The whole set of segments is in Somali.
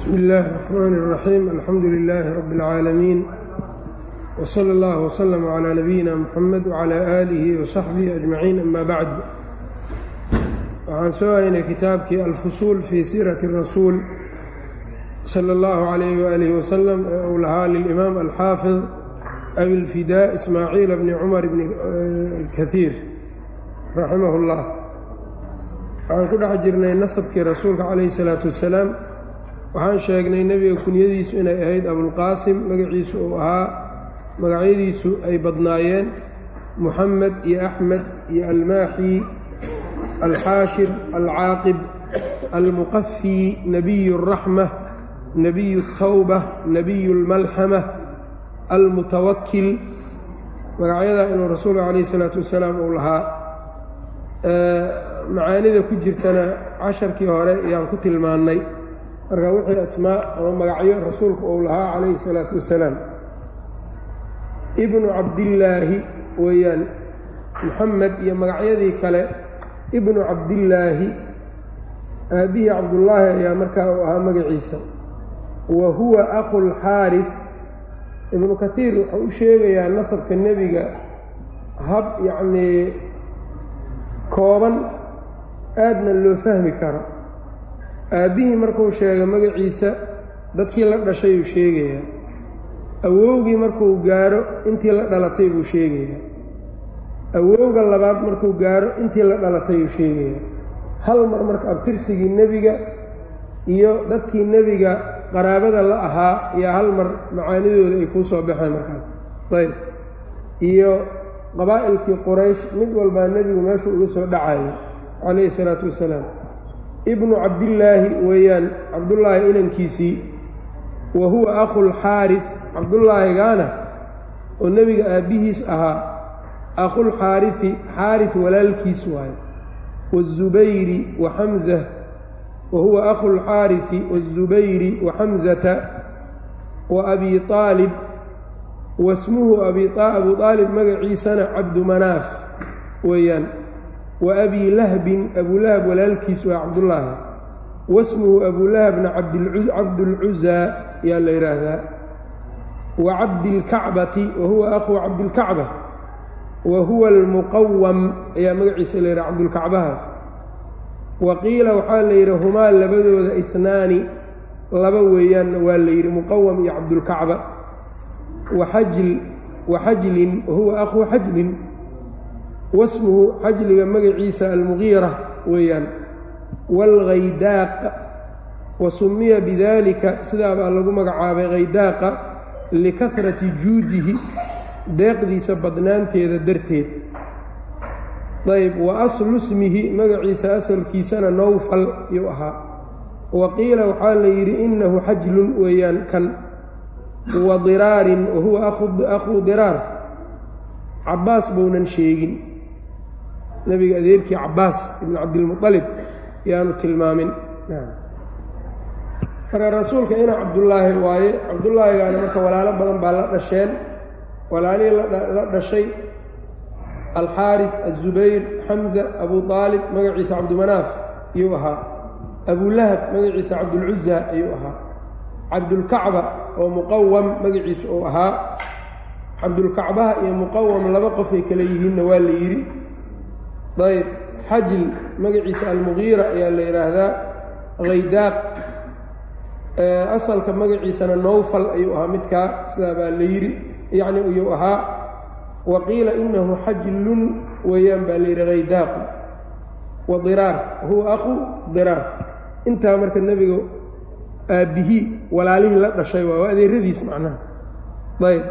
bsmi illaahi الرaxmaan الraxiim alxamdu lilaahi rabi اlcaalamiin wslى اllah wslm clى nabiyina mxamed wclى aalihi wasaxbihi ajmaciin ama bacd waxaan soo haynay kitaabkii alfusuul fii siirati rasuul salى اllahu عalayh waalih waslm ee uu lahaa lilimaam alxaafid abilfidaa ismaaciil bni cumar bni kaiir raximah اllah waxaan ku dhex jirnay nasabkii rasuulka calayhi الsalaatu wasalaam waxaan sheegnay nebiga kunyadiisu inay ahayd abulqaasim magaciisu uu ahaa magacyadiisu ay badnaayeen muxamed iyo axmed iyo almaaxi alxaashir alcaaqib almuqafii nebiyu اraxma nebiyu اtawba nebiyu اlmalxama almutawakil magacyadaa inuu rasuulka calayhi الsalaatu wasalaam uu lahaa macaanida ku jirtana casharkii hore ayaan ku tilmaannay marka wixii asmaa ama magacyo rasuulku uu lahaa calayhi الsalaatu wasalaam. Ibnu cabdillaahi weeyaan muxamed iyo magacyadii kale ibnu cabdillaahi aabihii cabdullaahi ayaa markaa uu ahaa magaciisa. Wa huwa aqulxaarif ibnu kaiir wuxuu u sheegayaa nasabka nebiga hab yacnii kooban aadna loo fahmi karo aabbihii markuu sheego magaciisa dadkii la dhashay uu sheegayaa awowgii markuu gaaro intii la dhalatay buu sheegayaa awowga labaad markuu gaaro intii la dhalatay uu sheegayaa hal mar marka abtirsigii nebiga iyo dadkii nebiga qaraabada la ahaa iyo hal mar macaanidooda ay kuu soo baxeen markaas. Ayb. Iyo qabaa'ilkii quraysh mid walbaa nebigu meeshuu uga soo dhacayay calayhi isalaatu wasalaam ibnu cabdillaahi weeyaan cabdullaahi inankiisii wa huwa aqulxaaris cabdullaahigaana oo nebiga aabbihiis ahaa aqulxaarisi xaaris walaalkiis waaye wazubayri wa xamza wa huwa aqulxaarisi wazubayri wa xamsata wa abi qaalib wasmuhu abu qaalib magaciisana cabdu manaaf weeyaan wa abi lahbin abulahab walaalkiis waa cabdullaahi wasmuhu abulahabna cabdulcuzaa yaa la yidhaahdaa wa cabdilkacbati wa huwa akhuu cabdilkacba wa huwa almuqawam ayaa magaciisa la yidhaha cabdulkacbahaas wa qiila waxaa la yidhi humaa labadooda ihnaani laba weeyaanna waa la yidhi muqawam iyo cabdulkacba waxajl waxajlin wa huwa akhuu xajlin wasmuhu xajliga magaciisa almugiira weeyaan. Waalghaydaaq wa sumiya bidaalika sidaa baa lagu magacaabay haydaaqa likahrati juudihi deeqdiisa badnaanteeda darteed. Ayb wa aslu smihi magaciisa asalkiisana nowfal yuu ahaa. Wa qiila waxaa la yidhi innahu xajlun weeyaan kan. Wa diraarin wa huwa akhuu diraar. Cabbaas bounan sheegin nebiga adeerkii cabbaas ibnu cabdilmuطalib yaanu tilmaamin. Marka rasuulka ina cabdullaahi waaye cabdullaahigaana marka walaalo badan baa la dhasheen. Walaalihii la dhashay alxaarif aلzubayr xamza abu aalib magaciisa cabdimanaaf ayuu ahaa. Abulahab magaciisa cabdulcuza ayuu ahaa. Cabdulkacba oo muqawam magaciisa uu ahaa. Cabdulkacbaha iyo muqawam laba qofay kale yihiinna waa la yidhi ayb xajl magaciisa almugiira ayaa la yidhaahdaa haydaaq asalka magaciisana nowfal ayuu ahaa midkaa sidaa baa la yidhi yacni ayuu ahaa. Wa qiila inahu xajlun weeyaan baa la yidhi haydaaqu wa diraar huwa aqu diraar. Intaa marka nebiga aabbihii walaalihii la dhashay waa adeeradiis macnaha. Ayb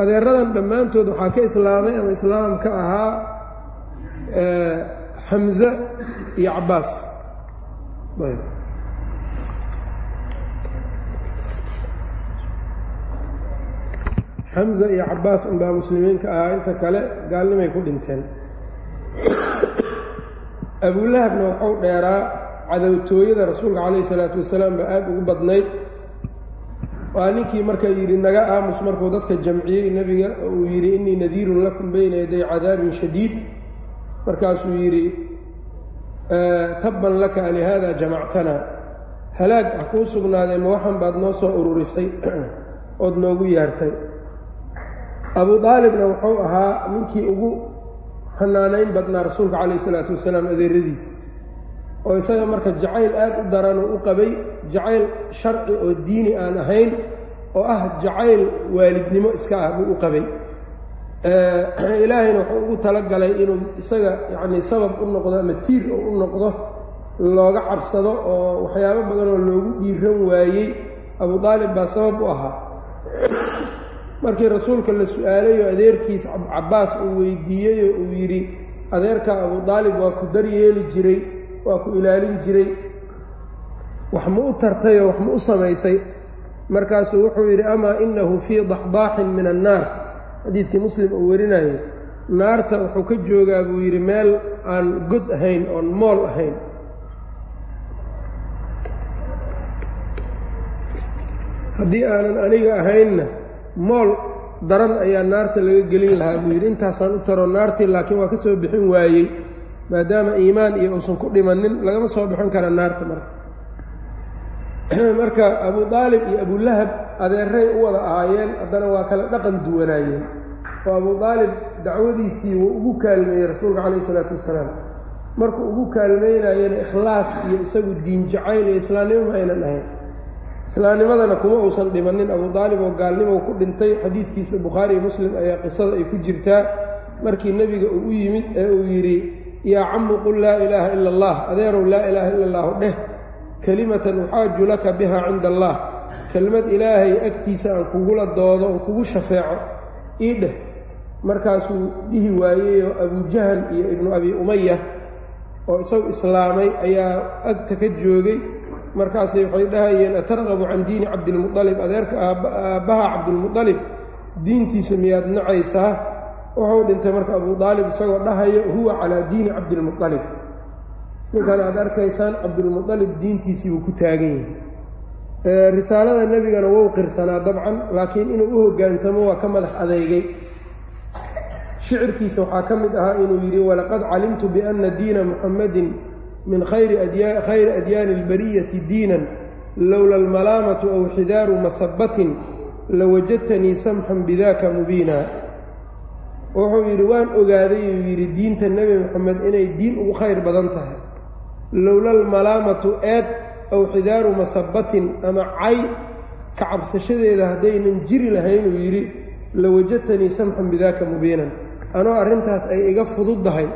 adeeradan dhammaantood waxaa ka islaamay ama islaamka ahaa xamze iyo cabbaas. Xamza iyo cabbaas unbaa muslimiinka ahaa. Inta kale gaalnimay ku dhinteen. Abulahabna waxuu dheeraa cadowtooyada rasuulka calayhi isalaatu wasalaam baa aada ugu badnayd. Waa ninkii marka yidhi naga aamus markuu dadka jamciyey nebiga uu yidhi innii nadiirun lakum bayna yaday cadaabin shadiid markaasuu yidhi tabban laka lihaada jamactana halaag ah kuu sugnaadee ma waxan baad noo soo ururisay ood noogu yeertay abuu daalibna wuxuu ahaa ninkii ugu xanaanayn badnaa rasuulka calayh isalaatu wasalaam adeeradiisa oo isaga marka jacayl aad u daranuu u qabay jacayl sharci oo diini aan ahayn oo ah jacayl waalidnimo iska ah buu u qabay ilaahayna wuxuu ugu talagalay inuu isaga yacnii sabab u noqdo ama tiir oo u noqdo looga cabsado oo waxyaabo badan oo loogu dhiiran waayey. Abuu daalib baa sabab u ahaa. Markii rasuulka la su'aalayoo adeerkiis cabbaas uu weydiiyeyoo uu yidhi adeerka abuu daalib waa ku daryeeli jiray waa ku ilaalin jiray wax ma u tartayoo wax ma u samaysay. Markaasuu wuxuu yidhi amaa inahu fii daxdaaxin min annaar xadiidkii muslim uu warinayo naarta wuxuu ka joogaa buu yidhi meel aan god ahayn oon mool ahayn. Haddii aanan aniga ahaynna mool daran ayaa naarta laga gelin lahaa buu yidhi. Intaasaan u taro naartii laakiin waa ka soo bixin waayey maadaama iimaan iyo uusan ku dhimanin lagama soo bixin kara naarta marka marka abuu daalib iyo abulahab adeeray u wada ahaayeen haddana waa kala dhaqan duwanaayeen. Oo abuu daalib dacwadiisii wuu ugu kaalmeeyey rasuulka calayh isalaatu wasalaam. Markuu ugu kaalmeynayena ikhlaas iyo isagu diin jacayl iyo islaamnimo ma aynan ahayn. Islaamnimadana kuma uusan dhimanin. Abuu daalib oo gaalnimo ku dhintay xadiidkiisa bukhaari iyo muslim ayaa qisada ay ku jirtaa. Markii nebiga uu u yimid ee uu yidhi yaa camu qul laa ilaaha ila allah adeerow laa ilaaha ila allahu dheh kelimatan uxaaju laka biha cinda allah. Kelmad ilaahay agtiisa aan kugula doodo oo kugu shafeeco ii dheh. Markaasuu dhihi waayeyoo abujahal iyo ibnu abi umaya oo isagu islaamay ayaa agta ka joogay. Markaasay waxay dhahayeen atarqabu can diini cabdilmualib adeerka aabbaha cabdilmualib diintiisa miyaad nacaysaa? Wuxuu dhintay marka abuu daalib isagoo dhahaya huwa calaa diini cabdilmualib ninkan aad arkaysaan cabdilmualib diintiisii buu ku taagan yahay. Risaalada nebigana wou qirsanaa dabcan laakiin inuu u hoggaansamo waa ka madax adeygay shicirkiisa waxaa ka mid ahaa inuu yidhi walaqad calimtu biana diina muxammadin min khayri adyaani albariyati diinan lowla almalaamatu aw xidaaru masabatin lawajadtanii samxan bidaka mubiina. Wuxuu yidhi waan ogaaday uu yidhi diinta nebi moxamed inay diin ugu khayr badan tahay lowla almalaamatu eed aw xidaaru masabatin ama cay ka cabsashadeeda haddaynan jiri lahayn uu yidhi lawajadtanii samxan bidaka mubiinan. Anoo arrintaas ay iga fududdahay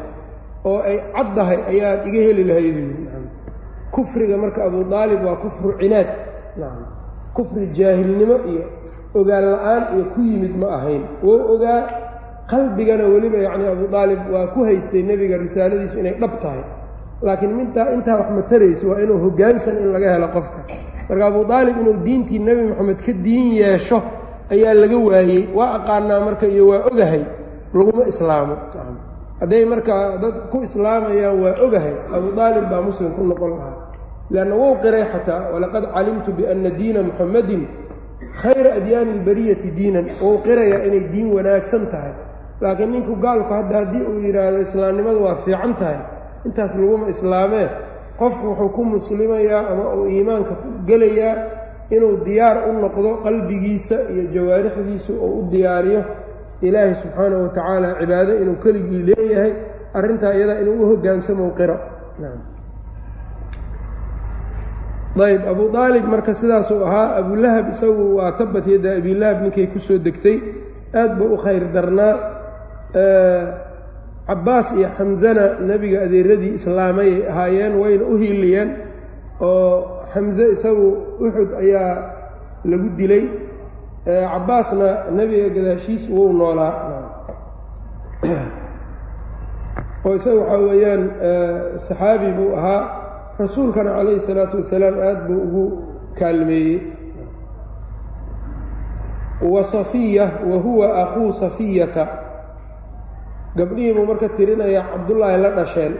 oo ay caddahay ayaad iga heli lahayd kufriga marka abuu daalib waa kufru cinaad. Kufri jaahilnimo iyo ogaan la'aan iyo ku yimid ma ahayn. Wou ogaa qalbigana weliba yacni abuu daalib waa ku haystay nebiga risaaladiisu inay dhab tahay laakiin mintaa intaa wax ma tarayso waa inuu hoggaansan in laga helo qofka. Marka abuu daalib inuu diintii nebi moxamed ka diin yeesho ayaa laga waayey waa aqaanaa marka iyo waa ogahay laguma islaamo. Hadday markaa dad ku islaamayaan waa ogahay abuu daalib baa muslim ku noqon lahaa. Leanna wou qiray xataa walaqad calimtu biana diina muxammadin khayra adyaani albariyati diinan. Wou qirayaa inay diin wanaagsan tahay. Laakiin ninku gaalku hadda haddii uu yidhaahdo islaamnimadu waa fiican tahay intaas laguma islaamee qofku wuxuu ku muslimayaa ama uu iimaanka ku gelayaa inuu diyaar u noqdo qalbigiisa iyo jawaarixdiisa oo u diyaariyo. Ilaahay subxaanahu watacaala cibaado inuu keligii leeyahay arrintaa iyadaa inuu u hoggaansamo qiro. Ayb abuu daalib marka sidaasuu ahaa abulahab isagu waa tabat yadda abilahab ninkay ku soo degtay. Aad buu u khayr darnaa cabbaas iyo xamzana nebiga adeeradii islaamayay ahaayeen wayna u hiiliyeen oo xamse isagu uxud ayaa lagu dilay. Cabbaasna nebiga gadaashiis wuu noolaa. Oo isaga waxaa weeyaan saxaabi buu ahaa. Rasuulkana calayhi salaatu wasalaam aad buu ugu kaalmeeyey. Wa safiya wa huwa akhuu safiyata gabdhihii buu marka tirinayaa cabdullaahi la dhasheen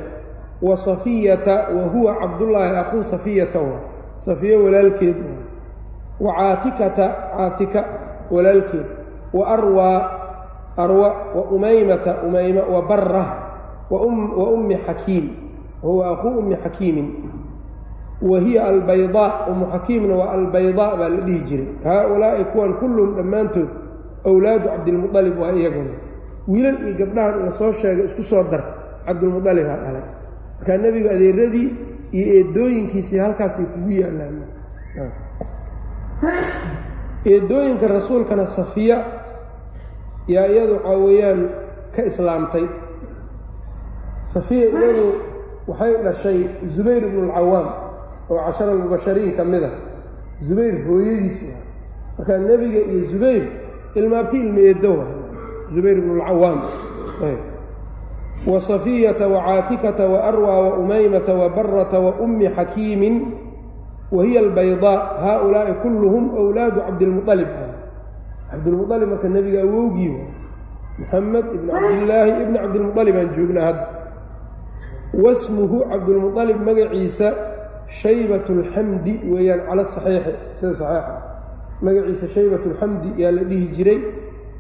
wa safiyata wa huwa cabdullaahi akhuu safiyata safiyo walaalkeed. Wa caatikata caatika walaalkeed. Wa arwaa arwa wa umaymata umayma wa barra wa ummi xakiim wahuwa akhuu ummi xakiimin wa hiya albaydaa umu xakiimna waa albaydaa baa la dhihi jiray. Haa-ulaa'i kuwan kulluhum dhammaantood awlaadu cabdilmualib waa iyaguna wiilal iyo gabdhahan la soo sheegay isku soo dar cabdilmualibaa dhalay. Markaa nebigu adeeradii iyo eedooyinkiisii halkaasay kugu yaallaan. Eedooyinka rasuulkana safiya yaa iyadu waxaa weeyaan ka islaamtay. Safiya iyadu waxay dhashay zubayr ibnu alcawaam oo cashara almubashariin ka mid a zubayr hooyadiisu ah. Markaa nebiga iyo zubayr ilmaabti ilma eedowa zubayr ibnu alcawaam wa safiyata wa caatikata wa arwa wa umaymata wa barata wa ummi xakiimin wa hiya albaydaa haa-ulaa'i kulluhum wlaadu cabdilmualib cabdilmualib marka nebiga awowgii maxamed ibn cabdillaahi ibni cabdilmualib aan joognaa hadda wasmuhu cabdulmualib magaciisa shaybat alxamdi weeyaan cala saxiixi. Sida saxiixa. Magaciisa shaybat alxamdi yaa la dhihi jiray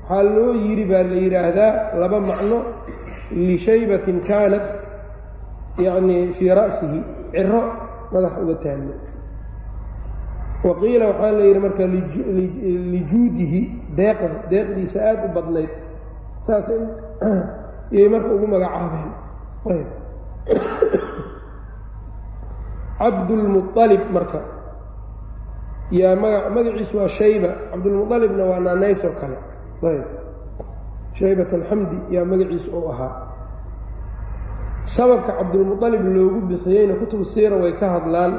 waxaa loo yidhi baa la yidhaahdaa laba macno lishaybatin kaanat yacnii fii ra'sihi ciro madax uga taagna wa qiila waxaa la yidhi marka lijuudihi deeqa deeqdiisa aada u badnayd saas iyay marka ugu magacaabeen. Cabdulmualib marka. Yaa maga magaciisu waa shayba cabdulmualibna waa naanays oo kale. ayb shaybat alxamdi yaa magaciisu uu ahaa. Sababka cabdulmualib loogu bixiyeyna kutubu siira way ka hadlaan.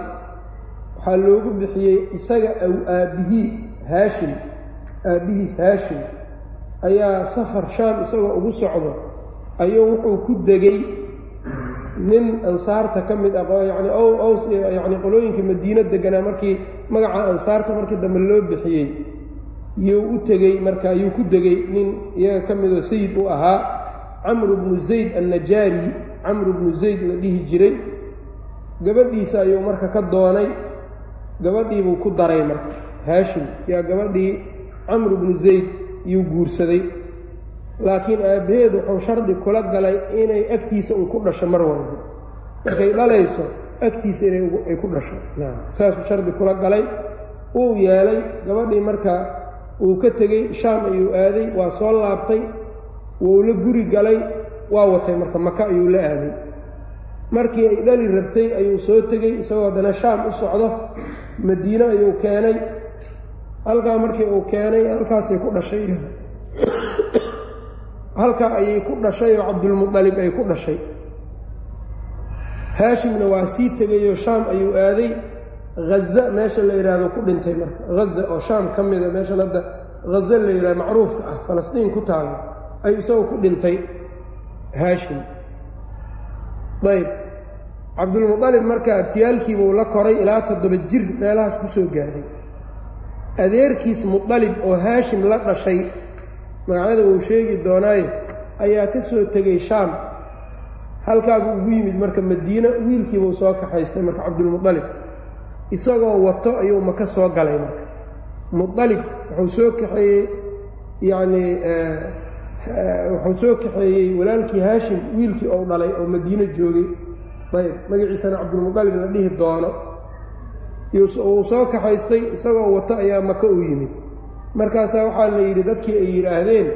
Waxaa loogu bixiyey isaga aw aabbihii haashim. Aabbihiis haashim. Ayaa safar shaam isagoo ugu socdo. Ayuu wuxuu ku degay nin ansaarta ka mid ah yani ows yani qolooyinka madiino deganaa markii magaca ansaarta markii dambe loo bixiyey yuu u tegey marka ayuu ku degay nin iyaga ka midoo sayid u ahaa camru bnu zayd annajaari. Camru bnu zayd la dhihi jiray. Gabadhiisa ayuu marka ka doonay. Gabadhiibuu ku daray marka haashim. Yaa gabadhii camru bnu zayd yuu guursaday. Laakiin aabbaheed wuxuu shardi kula galay inay agtiisa uu ku dhasho mar walba. Markay dhalayso agtiisa inay ku dhasho. Saasuu shardi kula galay. Uu yeelay. Gabadhii marka uu ka tegey shaam ayuu aaday waa soo laabtay wuu la guri galay waa watay marka maka ayuu la aaday. Markii ay dhali rabtay ayuu soo tegey isagoo haddana shaam u socdo madiine ayuu keenay. Halkaa markii uu keenay halkaasay ku dhashay. Halkaa ayay ku dhashay oo cabdulmualib ay ku dhashay. Haashimna waa sii tegayoo shaam ayuu aaday haza meesha la yidhaahdo ku dhintay marka. Haza oo shaam ka mida meeshan hadda haza la yidhahdo macruufka ah falastiin ku taalo ayuu isagoo ku dhintay haashim. Ayb cabdulmualib marka abtiyaalkiibuu la koray ilaa toddoba jir meelahaas ku soo gaaray adeerkiis mualib oo haashim la dhashay magacyada uu sheegi doonaaye ayaa ka soo tegey shaam. Halkaabuu ugu yimid marka madiine wiilkiibuu soo kaxaystay marka cabdulmualib isagoo wato ayuu maka soo galay marka. Mualib wuxuu soo kaxeeyey yacnii wuxuu soo kaxeeyey walaalkii haashim wiilkii ou dhalay oo madiine joogay. Ayb magaciisana cabdulmualib la dhihi doono. Uu soo kaxaystay isagoo wato ayaa maka u yimid. Markaasaa waxaa la yidhi dadkii ay yidhaahdeen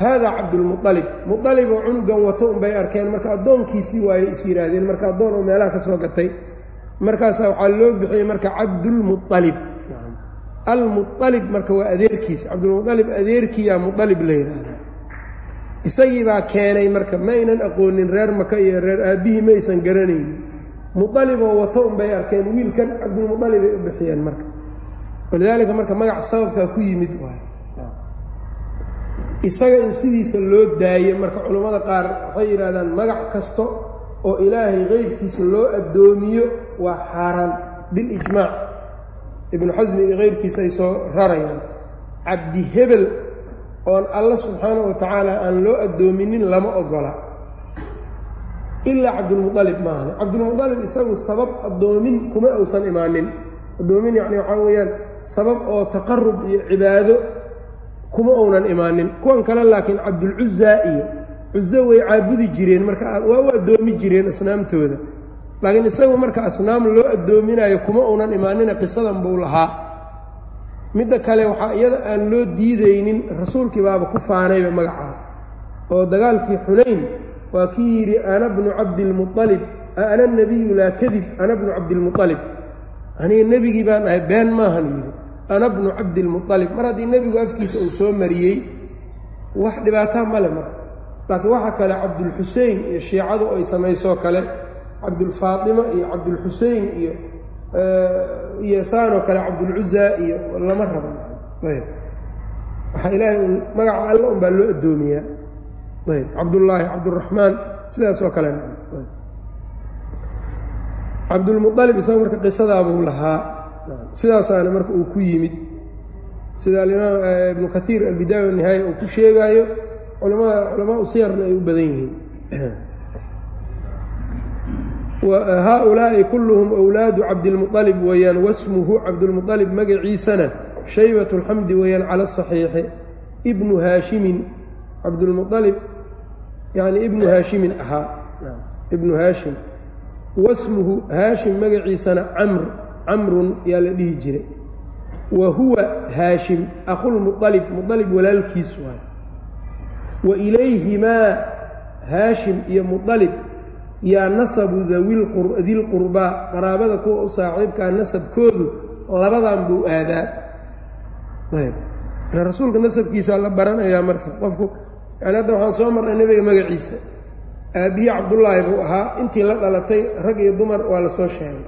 haadaa cabdulmualib mualib oo cunugan wato unbay arkeen marka addoonkiisii waayey is yidhaahdeen marka addoon oo meelaha ka soo gatay markaasaa waxaa loo bixiyey marka cabdulmualib almualib marka waa adeerkiis. Cabdulmualib adeerkiiyaa mualib la yidhaahdaa isagii baa keenay marka ma aynan aqoonin reer maka iyo reer aabbihii ma aysan garanaynin. Mualiboo wato unbay arkeen wiilkan cabdulmualibay u bixiyeen marka. Walidaalika marka magac sababkaa ku yimid waay isaga in sidiisa loo daaye marka culammada qaar waxay yidhahdaan magac kasta oo ilaahay keyrkiisa loo addoomiyo waa xaaraan bilijmaac ibnu xasmi iyo keyrkiisa ay soo rarayaan. Cabdi hebel oon alla subxaana wa tacaala aan loo addoominin lama ogola. Ilaa cabdulmualib maahan cabdulmualib isagu sabab addoomin kuma uusan imaanin. Addoomin yacni waxaa weeyaan sabab oo taqarub iyo cibaado kuma uunan imaanin. Kuwan kale laakiin cabdulcuzaa iyo cuzo way caabudi jireen marka waa u addoomi jireen asnaamtooda. Laakiin isagu marka asnaam loo addoominayo kuma uunan imaanina qisadan buu lahaa. Midda kale waxaa iyada aan loo diidaynin rasuulkii baaba ku faanayba magacaa oo dagaalkii xunayn waa kii yidhi ana bnu cabdilmualib ana nebiyu laa kadib ana bnu cabdilmualib aniga nebigii baan ahay been maahan yidhi ana bnu cabdilmualib mar haddii nebigu afkiisa uu soo mariyey wax dhibaataa male marka laakiin waxaa kale cabdulxusein iyo shiicadu ay samaysoo kale cabdulfaatima iyo cabdulxusein iyo iyo saanoo kale cabdulcuzaa iyo lama raba ayb. Waxaa ilaahay un magaca alla un baa loo addoomiyaa. Ayb. Cabdullaahi cabduraxmaan sidaas oo kale. Cabdulmualib isaga marka qisadaabuu lahaa sidaasaana marka uu ku yimid sida alimaam ibnu kaiir albidaaya wanihaaya uu ku sheegaayo culamada culamaa u siyarna ay u badan yihiin. Haaulaa'i kulluhum wlaadu cabdilmualib weeyaan wasmuhu cabdulmualib magaciisana shaybat اlxamdi weeyaan cala asaxiixi ibnu haashimin cabdulmualib yani ibnu haashimin ahaa. Ibnu haashim. Wasmuhu haashim magaciisana camr camrun yaa la dhihi jiray. Wa huwa haashim akhulmualib mualib walaalkiis waay wa ilayhimaa haashim iyo mualib yaa nasabu dilqurbaa qaraabada kuwa u saaxiibkaa nasabkoodu labadan buu aadaa. Rasuulka nasabkiisaa la baranayaa marka. Qofku yani hadda waxaan soo marnay nebiga magaciisa. Aabbiye cabdullaahi buu ahaa. Intii la dhalatay rag iyo dumar waa la soo sheegay.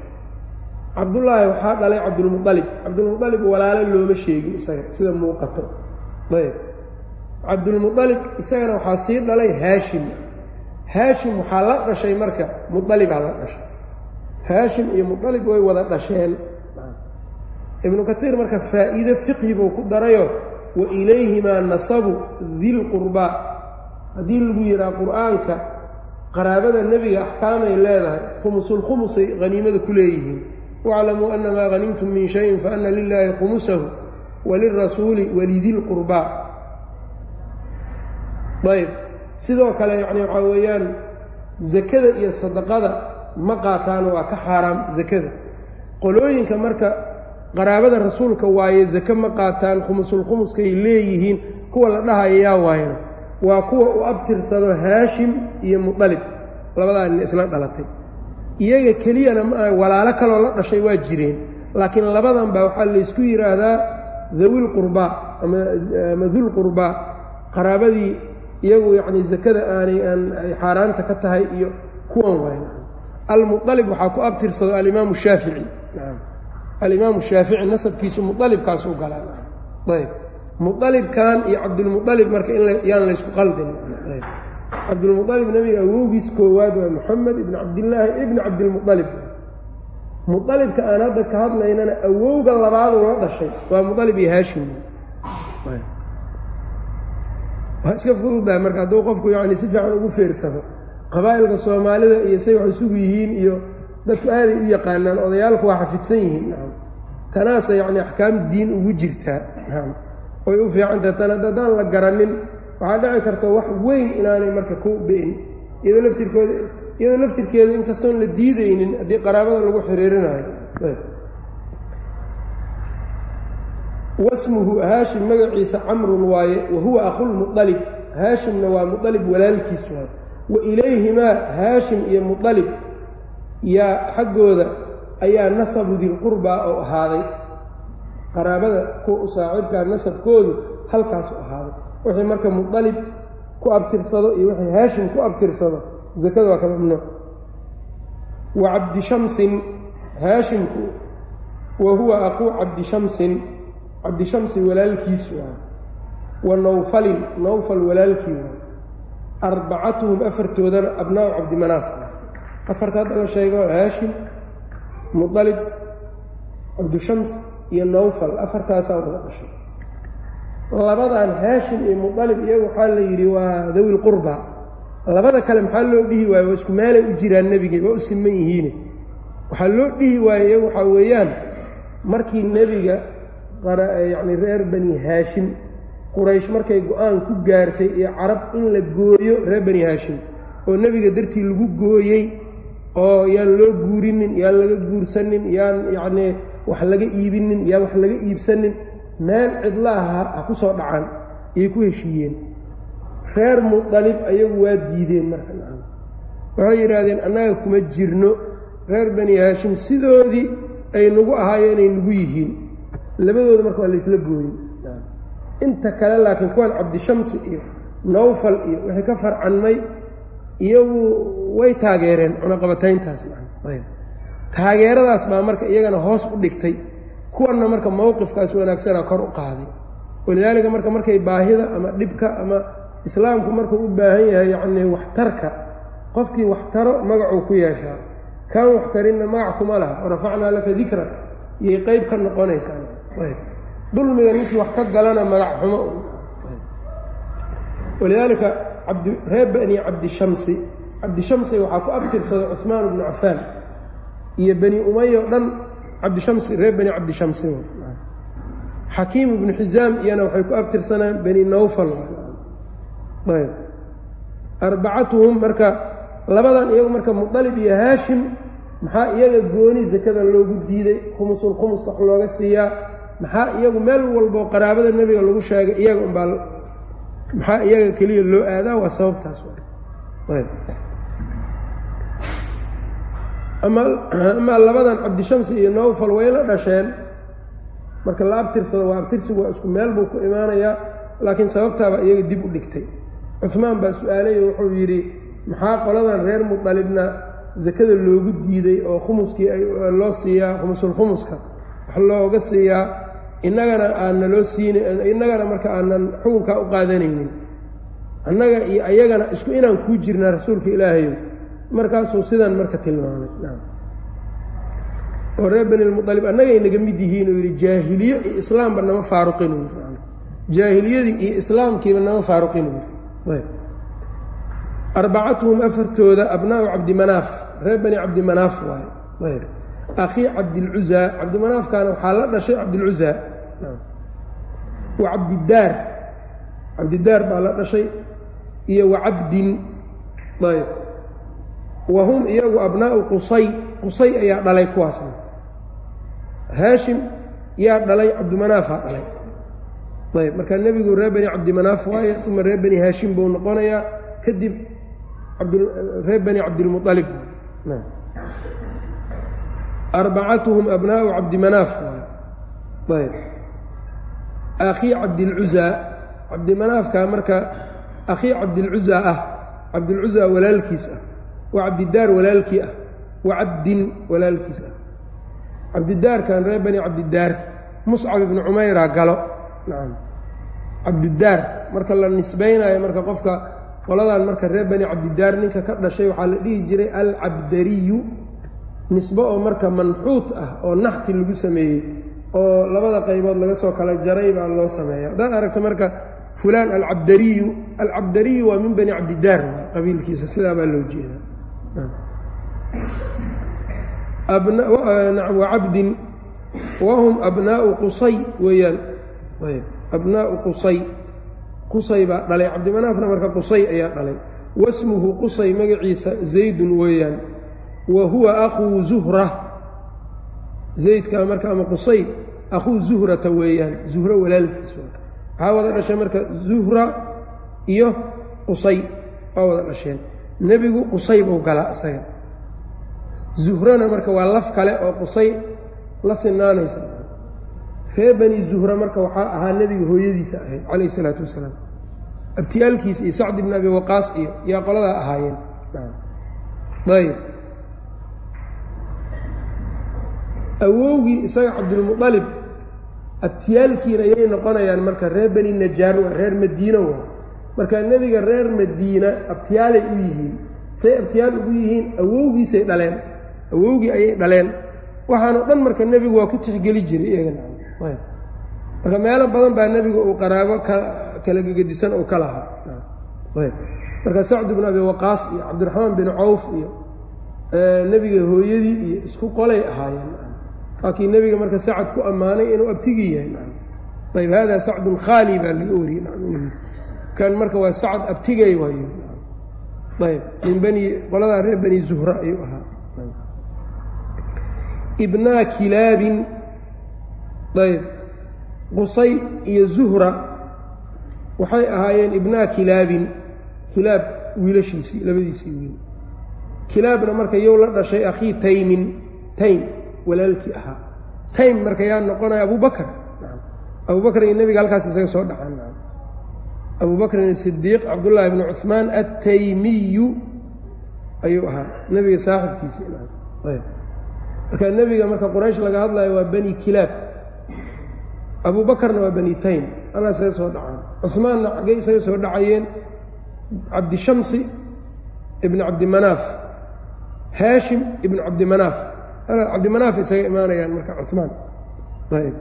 Cabdullaahi waxaa dhalay cabdulmualib cabdulmualib walaalo looma sheegin isaga sida muuqato. Ayb cabdulmualib isagana waxaa sii dhalay haashim. Haashim waxaa la dhashay marka mualibaa la dhashay. Haashim iyo mualib way wada dhasheen. Ibnu kaiir marka faa'iido fiqhi buu ku darayo wa ilayhimaa nasabu dilqurbaa haddii lagu yidhaha qur'aanka qaraabada nebiga axkaamay leedahay khumusulkhumusay haniimada ku leeyihiin. Waclamuu anamaa hanimtum min shayin faana lilaahi khumusahu walirasuuli walidilqurbaa ayb. Sidoo kale yacni waxaa weeyaan zakada iyo sadaqada ma qaataano waa ka xaaraam zakada. Qolooyinka marka qaraabada rasuulka waaye zake ma qaataan khumusulkhumuskay leeyihiin kuwa la dhahaya yaa waayana waa kuwa u abtirsado haashim iyo mualib labadaa nin isla dhalatay. Iyaga keliyana ma aha walaalo kaloo la dhashay waa jireen. Laakiin labadan baa waxaa laysku yidhaahdaa dawil qurbaa ama dulqurbaa qaraabadii iyagu yacni zakada aanay aan xaaraanta ka tahay iyo kuwan waay almualib waxaa ku abtirsado alimaamu shaafici. Alimaamu shaafici nasabkiisu mualibkaasu galaa. Ayb. Mualibkan iyo cabdulmualib marka yaan laysku qaldin. Cabdulmualib nebiga awowgiis koowaad waa moxamed ibn cabdillaahi ibn cabdilmualib mualibka aan hadda ka hadlaynana awowga labaaduu la dhashay. Waa mualib iyo haashim waa iska fududahay marka hadduu qofku yani si fiican ugu feersado qabaa'ilka soomaalida iyo say wax isugu yihiin iyo dadku aaday u yaqaanaan odayaalku waa xafidsan yihiin. Nacam tanaasa yacni axkaam diin ugu jirtaa nacam way u fiicantahay tan haddaan la garanin waxaa dhici karta wax weyn inaanay marka ku be-in. Iyadoo laftirkooda iyadoo laftirkeeda inkastoon la diidaynin haddii qaraabada lagu xiriirinayo wasmuhu haashim magaciisa camrun waaye wa huwa akhulmualib haashimna waa mualib walaalkiis waaye wa ilayhimaa haashim iyo mualib yaa xaggooda ayaa nasabu dilqurbaa oo ahaaday. Qaraabada kuwa u saaxiibkaa nasabkoodu halkaasu ahaaday. Wixii marka mualib ku abtirsado iyo wixii haashim ku abtirsado zakada waa ka mamnuuc wa cabdishamsin haashimku wa huwa aquu cabdishamsin cabdishamsi walaalkiis waay wa nawfalin nawfal walaalkii waay arbacatuhum afartoodana abnaa'u cabdimanaaf afarta hadda la sheego haashim mualib cabdishams iyo nawfal. Afartaasaa wada dhashay. Labadan haashim iyo mualib iyagu waxaa la yidhi waa dawil qurba. Labada kale maxaa loo dhihi waaye waa isku meelay u jiraan nebigii waa u siman yihiine. Waxaa loo dhihi waaye iyagu waxaa weeyaan markii nebiga yacni reer bani haashim. Quraysh markay go'aan ku gaartay iyo carab in la gooyo reer bani haashim oo nebiga dartii lagu gooyey oo yaan loo guurinin yaan laga guursanin yaan yacnii wax laga iibinin yaan wax laga iibsanin meel cidlaaha ha ku soo dhacaan ayay ku heshiiyeen. Reer muqalib ayagu waa diideen marka waxay yidhaahdeen annaga kuma jirno reer bani haashim sidoodii ay nagu ahaayeen inay nagu yihiin labadooda marka waa laysla gooyin. Inta kale laakiin kuwan cabdishamsi iyo nawfal iyo wixii ka farcanmay iyagu way taageereen cunaqabatayntaas ayb. Taageeradaas baa marka iyagana hoos u dhigtay kuwanna marka mowqifkaas wanaagsanaa kor u qaaday. Walidaalika marka markay baahida ama dhibka ama islaamku markuu u baahan yahay yacnii waxtarka qofkii waxtaro magacuu ku yeeshaa. Kaan waxtarinna magac kuma laha warafacnaa laka dikrak iyay qeyb ka noqonaysaa dulmiga ninkii wax ka galana magac xumo walidaalika reer bani cabdishamsi cabdishamsi waxaa ku abtirsaday cuثmaan bnu cafaan iyo bani umaya o dhan cabdishamsi reer bani cabdishamsi xakiim ibnu xisaam iyana waxay ku abtirsanaan bani nawfal ayb arbacatuhum marka labadan iyagu marka muطalib iyo haashim maxaa iyaga gooni sakada loogu diiday khumusul khumuska wax looga siiyaa maxaa iyagu meel walboo qaraabada nebiga lagu sheegay iyaga unbaa maxaa iyaga keliya loo aadaa? Waa sababtaas amaa labadan cabdishamsi iyo nowfal way la dhasheen. Marka la abtirsado waa abtirsigu waa isku meel buu ku imaanayaa laakiin sababtaabaa iyaga dib u dhigtay. Cuhmaan baa su'aalayo wuxuu yidhi maxaa qoladan reer muqalibna sakada loogu diiday oo khumuskii loo siiyaa khumusulkhumuska wax looga siiyaa innagana aanna loo siina innagana marka aanan xukunkaa u qaadanaynin. Annaga iyo ayagana isku inaan kuu jirnaa rasuulka ilaahayo markaasuu sidan marka tilmaamay oo reer bani lmualib annagay naga mid yihiin uu yidhi jaahiliye iyo islaamba nama faaruqin jaahiliyadii iyo islaamkiiba nama faaruqin arbacatuhum afartooda abnaa'u cabdimanaaf reer bani cabdimanaaf waaye. Akhii cabdilcuzaa cabdimanaafkaana waxaa la dhashay cabdilcuzaa wa cabdidaar baa la dhashay iyo wa cabdin ayb. Wa hum iyagu abnaa'u qusay. Qusay ayaa dhalay kuwaasna. Haashim yaa dhalay cabdimanaafaa dhalay. Ayb. Marka nebigu reer bani cabdimanaaf waaye uma reer bani haashim buu noqonayaa kadib reer bani cabdilmualib arbacatuhum abnaa'u cabdimanaaf ayb akhii cabdilcuzaa cabdimanaafkaa marka akhii cabdilcuzaa ah. Cabdilcuzaa walaalkiis ah. Wa cabdidaar walaalkii ah. Wa cabdin walaalkiis ah. Cabdidaarkan reer bani cabdidaar muscab ibnu cumayraa galo. Nacam cabdidaar marka la nisbaynayo marka qofka qoladan marka reer bani cabdidaar ninka ka dhashay waxaa la dhihi jiray alcabdariyu nisbe oo marka manxuut ah oo naxti lagu sameeyey oo labada qaybood laga soo kala jaray baa loo sameeya haddaad aragto marka fulaan alcabdariyu alcabdariyu waa min bani cabdidaar qabiilkiisa sidaa baa loo jeedaa. Wa cabdin wahum abnaau qusay weeyaan. Abnaau qusay. Qusay baa dhalay. Cabdimanaafna marka qusay ayaa dhalay. Wasmuhu qusay magaciisa zaydun weeyaan. Wa huwa akhuu zuhra zaydka marka ama qusay akhuu zuhrata weeyaan zuhro walaalkiis waxaa wada dhashay marka zuhra iyo qusay waa wada dhasheen. Nebigu qusay buu galaa isaga. Zuhrana marka waa laf kale oo qusay la sinaanaysa. Reer bani zuhra marka waxaa ahaa nebiga hooyadiisa ahayd calayh isalaatu wasalaam. Abtiyaalkiisa iyo sacd ibn abi waqaas iyo yaa qoladaa ahaayeen. Ayb awowgii isaga cabdilmualib abtiyaalkiina ayay noqonayaan marka reer bani najaar waa reer madiina waa. Marka nebiga reer madiina abtiyaalay u yihiin say abtiyaal ugu yihiin awowgiisay dhaleen awowgii ayay dhaleen. Waxaanoo dhan marka nebigu waa ku tixgeli jiray iyagana marka meelo badan baa nebiga uu qaraabo kala gegedisan oo ka lahaa. Marka sacd bn abi waqaas iyo cabdiraxmaan bin cawf iyo nebiga hooyadii iyo isku qolay ahaayeen laakiin nebiga marka sacad ku ammaanay inuu abtigii yahay ayb hada sacdun khaali baa laga wariyey kan marka waa sacad abtigay waayo ayb min bani qoladaa reer bani zuhra ayuu ahaa ibnaa kilaabin ayb qusay iyo zuhra waxay ahaayeen ibnaa kilaabin kilaab wiilashiisii labadiisii wiil. Kilaabna marka yow la dhashay akhii taymin taym walaalkii ahaa. Taym marka yaa noqonaya abubakr abubakr iyo nebiga halkaas isaga soo dhaxaan abubakrin sidiiq cabdullaahi bni cuثmaan attaymiyu ayuu ahaa nebiga saaxibkiisii. Marka nebiga marka quraysh laga hadlayo waa bani kilaab. Abubakarna waa bani taym. Halkaas isaga soo dhacaan. Cuثmaanna xaggay isaga soo dhacayeen. Cabdishamsi ibn cabdimanaaf haashim ibn cabdimanaaf cabdimanaaf isaga imaanayaan marka cuثmaan ayb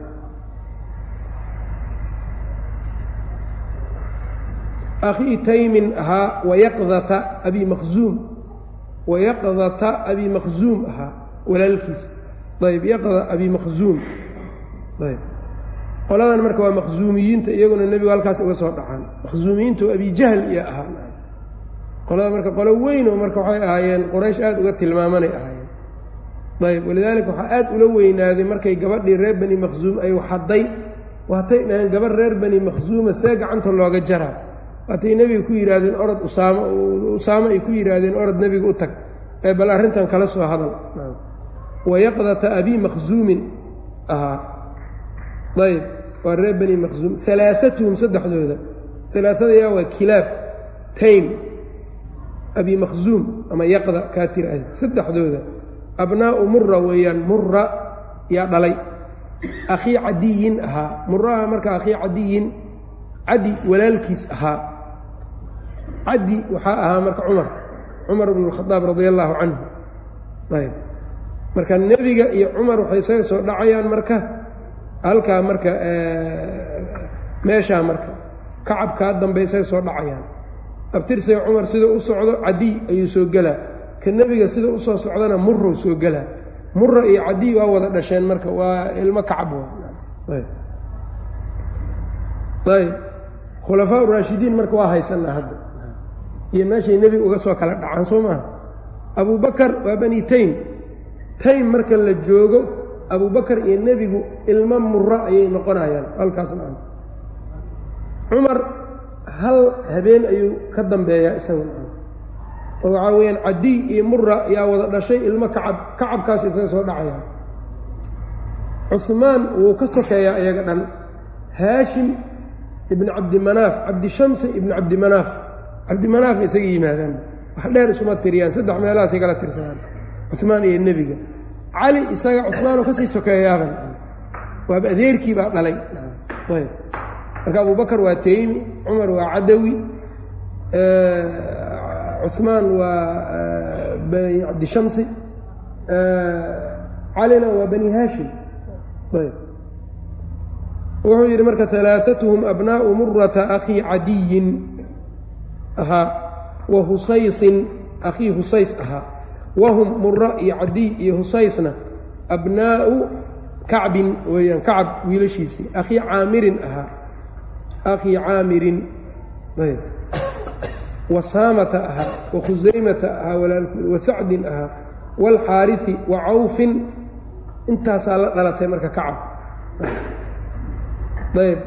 akhii taymin ahaa wayaqdata abi maqzuum. Wayaqdata abi maqzuum ahaa walaalkiisa ayb yaqda abi maqzuum. Ayb qoladan marka waa maqzuumiyiinta iyaguna nebigu halkaas uga soo dhacaan. Maqzuumiyiintu abi jahl iyo ahaa qolada marka qolo weyn oo marka waxay ahaayeen qoraysh aad uga tilmaamanay ahaayeen ayb walidaalika waxaa aad ula weynaaday markay gabadhii reer bani maqzuum ay waxadday waatay dhaheen gabadh reer bani maqzuuma see gacanta looga jaraa. Waatay nebiga ku yidhaahdeen orod usaamo usaamo ay ku yidhaahdeen orod nebiga u tag. Ee bal arrintan kala soo hadal. Wayaqdata abi maqzuumin ahaa ayb waa reer bani maqzuum alaaatuhum saddexdooda. Alaaada yaa waa kilaab taym abi maqzuum ama yaqda kaa tiraahda saddexdooda abnaa'u mura weeyaan mura yaa dhalay. Akhii cadiyin ahaa. Muraha marka akhii cadiyin cadi walaalkiis ahaa. Cadi waxaa ahaa marka cumar. Cumar bn اkhadaab radia allaahu canhu. Ayb. Marka nebiga iyo cumar waxay isaga soo dhacayaan marka halkaa marka meeshaa marka. Kacabkaa dambe isaga soo dhacayaan. Abtirsiga cumar sida u socdo cadiy ayuu soo gelaa ka nebiga sida u soo socdana murow soo gelaa mura iyo cadiy waa wada dhasheen marka waa ilmo kacab ayb. Khulafaa raashidiin marka waa haysanaa hadda. Iyo meeshay nebiga uga soo kala dhacaan soo maaha abubakar waa bani taym. Taym marka la joogo abubakar iyo nebigu ilmo mura ayay noqonayaan halkaasna cumar hal habeen ayuu ka dambeeyaa isaga oo waxaa weyaan cadiy iyo mura yaa wada dhashay ilmo kacab kacabkaas isaga soo dhacayaan. Cusmaan wuu ka sokeeyaa iyaga dhan haashim ibn cabdimanaaf cabdishamsi ibn cabdimanaaf cabdimanaaf isaga yimaadaan. Wax dheer isuma tiriyaan saddex meelahaas igala tirsadaan cusmaan iyo nebiga. Cali isaga cusmaanoo ka sii sokeeyaaban waaba adeerkii baa dhalay. Marka abubakar waa taymi cumar waa cadawi cuثmaan waa bani cabdishamsi calina waa bani haashim wuxuu yidhi marka alaaatuhum abnaa'u murata akhii cadiyin ahaa wa husaysin akhii husays ahaa. Wahum mura iyo cadiy iyo husaysna abnaa'u kacbin weeyaan kacab wiilashiisii akhii caamirin ahaa. Akhii caamirin ayb wa saamata ahaa wa khusaymata ahaa walaalkood wa sacdin ahaa waalxaarifi wa cawfin intaasaa la dhalatay marka kacab ayb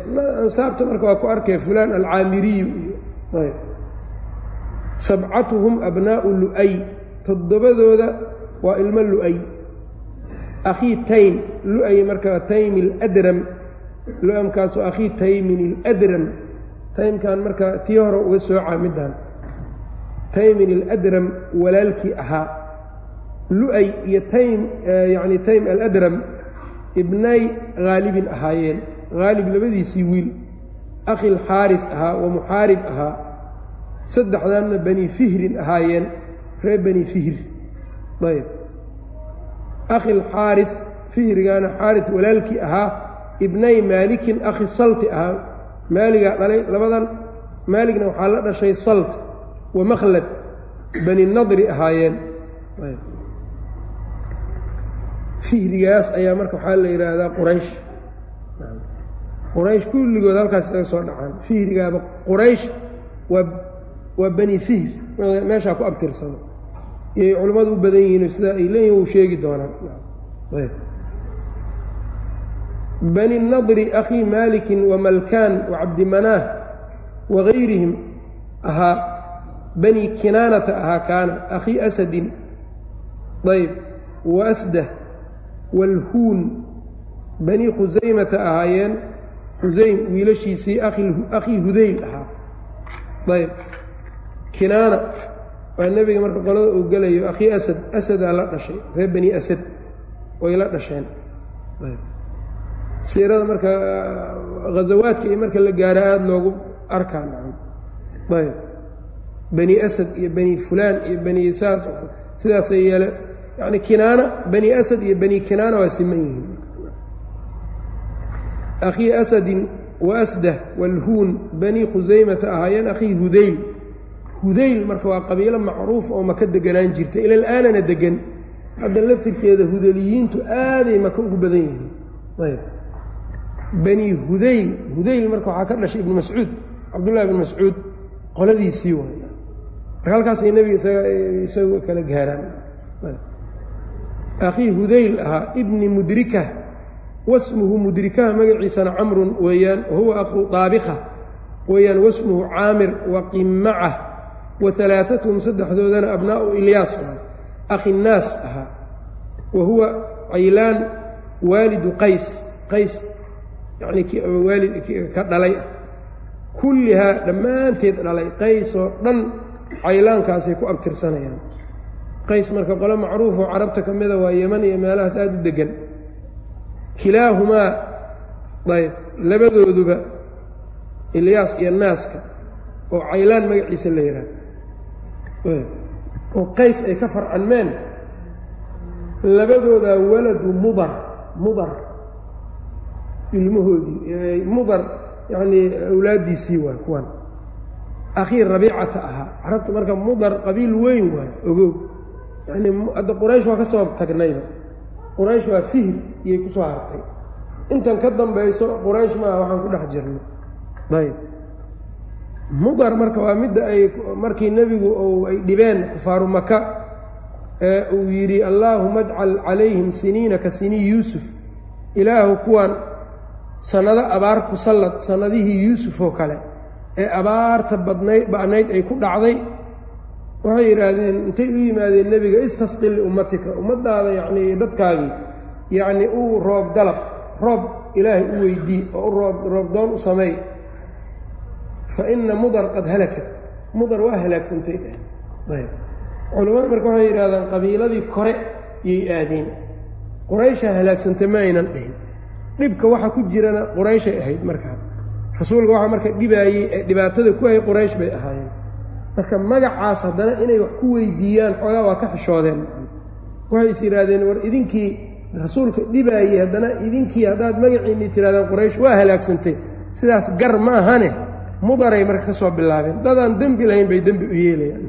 ansaabta marka waa ku arkay fulaan alcaamiriyu iyo ayb. Sabcatuhum abnaa'u lu'ay toddobadooda waa ilmo lu'ay. Akhii taym lu'ay marka taymi اladram lu-amkaasu akhii taymin اladram taymkan marka tii hore uga soocaa middan taymin اladram walaalkii ahaa. Lu'ay iyo taym yacni taym aladram ibnay haalibin ahaayeen. Haalib labadiisii wiil akhi lxaarif ahaa wa muxaarib ahaa. Saddexdanna bani fihrin ahaayeen reer bani fihr. Ayb. Akhi lxaarif fihrigaana xaarif walaalkii ahaa. Ibnay maalikin akhi salti ahaa. Maaligaa dhalay labadan. Maaligna waxaa la dhashay salt wa makhlad bani nadri ahaayeen. Fihrigaas ayaa marka waxaa la yidhaahdaa quraysh. Quraysh kulligood halkaas isaga soo dhacaan. Fihrigaaba quraysh waa waa bani fihr meeshaa ku abtirsado iyay culimmadu u badan yihiin sidaa ay leeyihiin wuu sheegi doonaan. Bani nadri akhii maalikin wamalkaan wacabdimanaah wagayrihim ahaa bani kinaanata ahaa kaana akhii asadin ayb waasdah waalhuun bani khusaymata ahaayeen khusaym wiilashiisii akhii hudayl ahaa ayb kinaana waa nebiga marka qolada uu gelayo akhii asad asadaa la dhashay reer bani asad way la dhasheen siirada marka ghazawaadka iyo marka la gaaro aada loogu arkaa ayb bani asad iyo bani fulaan iyo bani saas sidaasay yeele. Yani kinaana bani asad iyo bani kinaana waa siman yihiin. Akhii asadin waasdah waalhuun bani khusaymata ahaayeen akhii hudayl. Hudayl marka waa qabiilo macruuf oo maka deganaan jirta ila alaanana degan. Hadda laftirkeeda hudaliyiintu aaday maka ugu badan yihiin. Ayb. Bani hudayl hudayl marka waxaa ka dhashay ibnu mascuud cabdullahi ibnu mascuud qoladiisii waay marka halkaasay nebiga isaga kala gaaraan. Akhii hudayl ahaa ibni mudrika. Wasmuhu mudrikaha magaciisana camrun weeyaan. Wahuwa akhuu daabika weeyaan wasmuhu caamir wa qimaca wa alaaatuhum saddexdoodana abnaa'u ilyaas nnaas ahaa wa huwa caylaan waalidu qays. Qays yacnii waalid ka dhalay. Kullihaa dhammaanteed dhalay. Qays oo dhan caylaankaasay ku abtirsanayaan. Qays marka qolo macruufoo carabta ka mida waa yeman iyo meelahaas aada u deggan. Kilaahumaa ayb labadooduba ilyaas iyo naaska oo caylaan magaciisa la yidhaah oo qays ay ka farcanmeen labadoodaa waladu mudar mudar ilmahoodii mudar yacnii awlaaddiisii waay kuwan akhii rabiicata ahaa. Carabta marka mudar qabiil weyn waay ogow. Yacnii hadda quraysh waa ka soo tagnayba quraysh waa fihr iyay ku soo hartay. Intan ka dambayso quraysh maaha waxaan ku dhex jirno ayb mudar marka waa midda ay markii nebigu ou ay dhibeen kufaaru maka ee uu yidhi allaahuma ajcal calayhim siniina ka sinii yuusuf. Ilaahu kuwan sannado abaar ku sallad sannadihii yuusuf oo kale ee abaarta badnayd ba'nayd ay ku dhacday waxay yidhaahdeen intay u yimaadeen nebiga istasqi liummatika ummaddaada yacnii dadkaagii yacnii uu roob dalab roob ilaahay u weydii oo u roob roobdoon u sameey fa inna mudar qad halakat. Mudar waa halaagsantay. Ayb. Culimmada marka waxay yidhahdaan qabiiladii kore yay aadeen. Qurayshaa halaagsantay ma aynan dhihin dhibka waxa ku jirana qurayshay ahayd markaa rasuulka waxaa marka dhibaayey ee dhibaatada ku hayay quraysh bay ahaayeen. Marka magacaas haddana inay wax ku weydiiyaan xoogaa waa ka xishoodeen. Waxay is yidhaahdeen war idinkii rasuulka dhibaayey haddana idinkii haddaad magaciinii tirahdaan quraysh waa halaagsantay. Sidaas gar ma ahane mudaray marka ka soo bilaabeen. Dadaan dembi lahayn bay dembi u yeelayaan.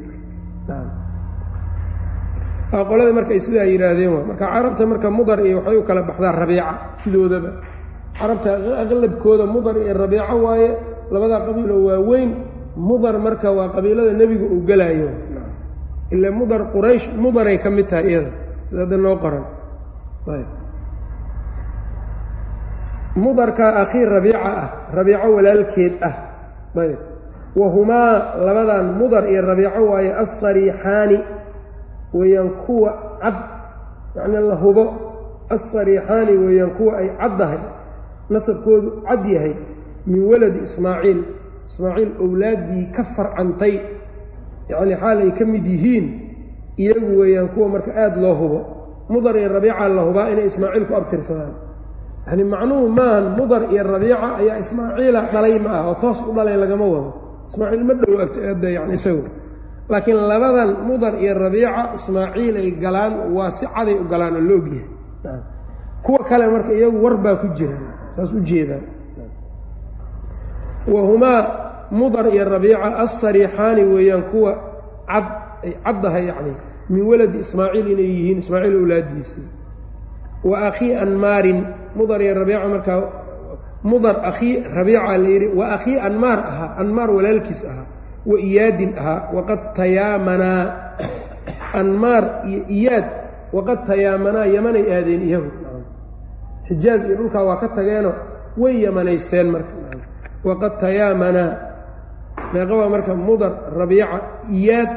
Qolada marka ay sidaa yidhaahdeen marka carabta marka mudar iyo waxay u kala baxdaa rabiica sidoodaba carabta aqlabkooda mudar iyo rabiico waaye labadaa qabiiloo waaweyn mudar marka waa qabiilada nebiga uu gelaayo ila mudar quraysh mudaray ka mid tahay iyada. Sida hadda noo qoran. Mudarkaa akhii rabiica ah rabiico walaalkeed ah. Ayb. Wahumaa labadan mudar iyo rabiico waaye assariixaani. Weeyaan kuwa cad yacnii la hubo. Assariixaani weeyaan kuwa ay caddahay nasabkoodu cad yahay min waladi ismaaciil. Ismaaciil owlaaddii ka farcantay yacnii xaal ay ka mid yihiin iyagu weeyaan kuwa marka aada loo hubo mudar iyo rabiica la hubaa inay ismaaciil ku abtirsadaan. Yacni macnuhu maahan mudar iyo rabiica ayaa ismaaciila dhalay ma ah oo toos u dhalay lagama wado. Ismaaciil ma dhow agda yani isagu. Laakiin labadan mudar iyo rabiica ismaaciil ay galaan waa si caday u galaan oo la ogyahay kuwa kale marka iyagu war baa ku jira saas u jeedaan wahumaa mudar iyo rabiica assariixaani weeyaan kuwa cad ay caddahay yacni min waladi ismaaciil inay yihiin ismaaciil owlaadiisii wa akhii anmaarin mudar iyo rabiica markaa mudar akhii rabiica la yidhi wa akhii anmaar ahaa anmaar walaalkiis ahaa wa iyaadin ahaa waqad tayaamanaa anmaar iyo iyaad waqad tayaamanaa yamanay aadeen iyagu xijaaz iyo dhulkaa waa ka tageenoo way yamanaysteen marka. Waqad tayaamanaa meeqa waa marka mudar rabiica iyaad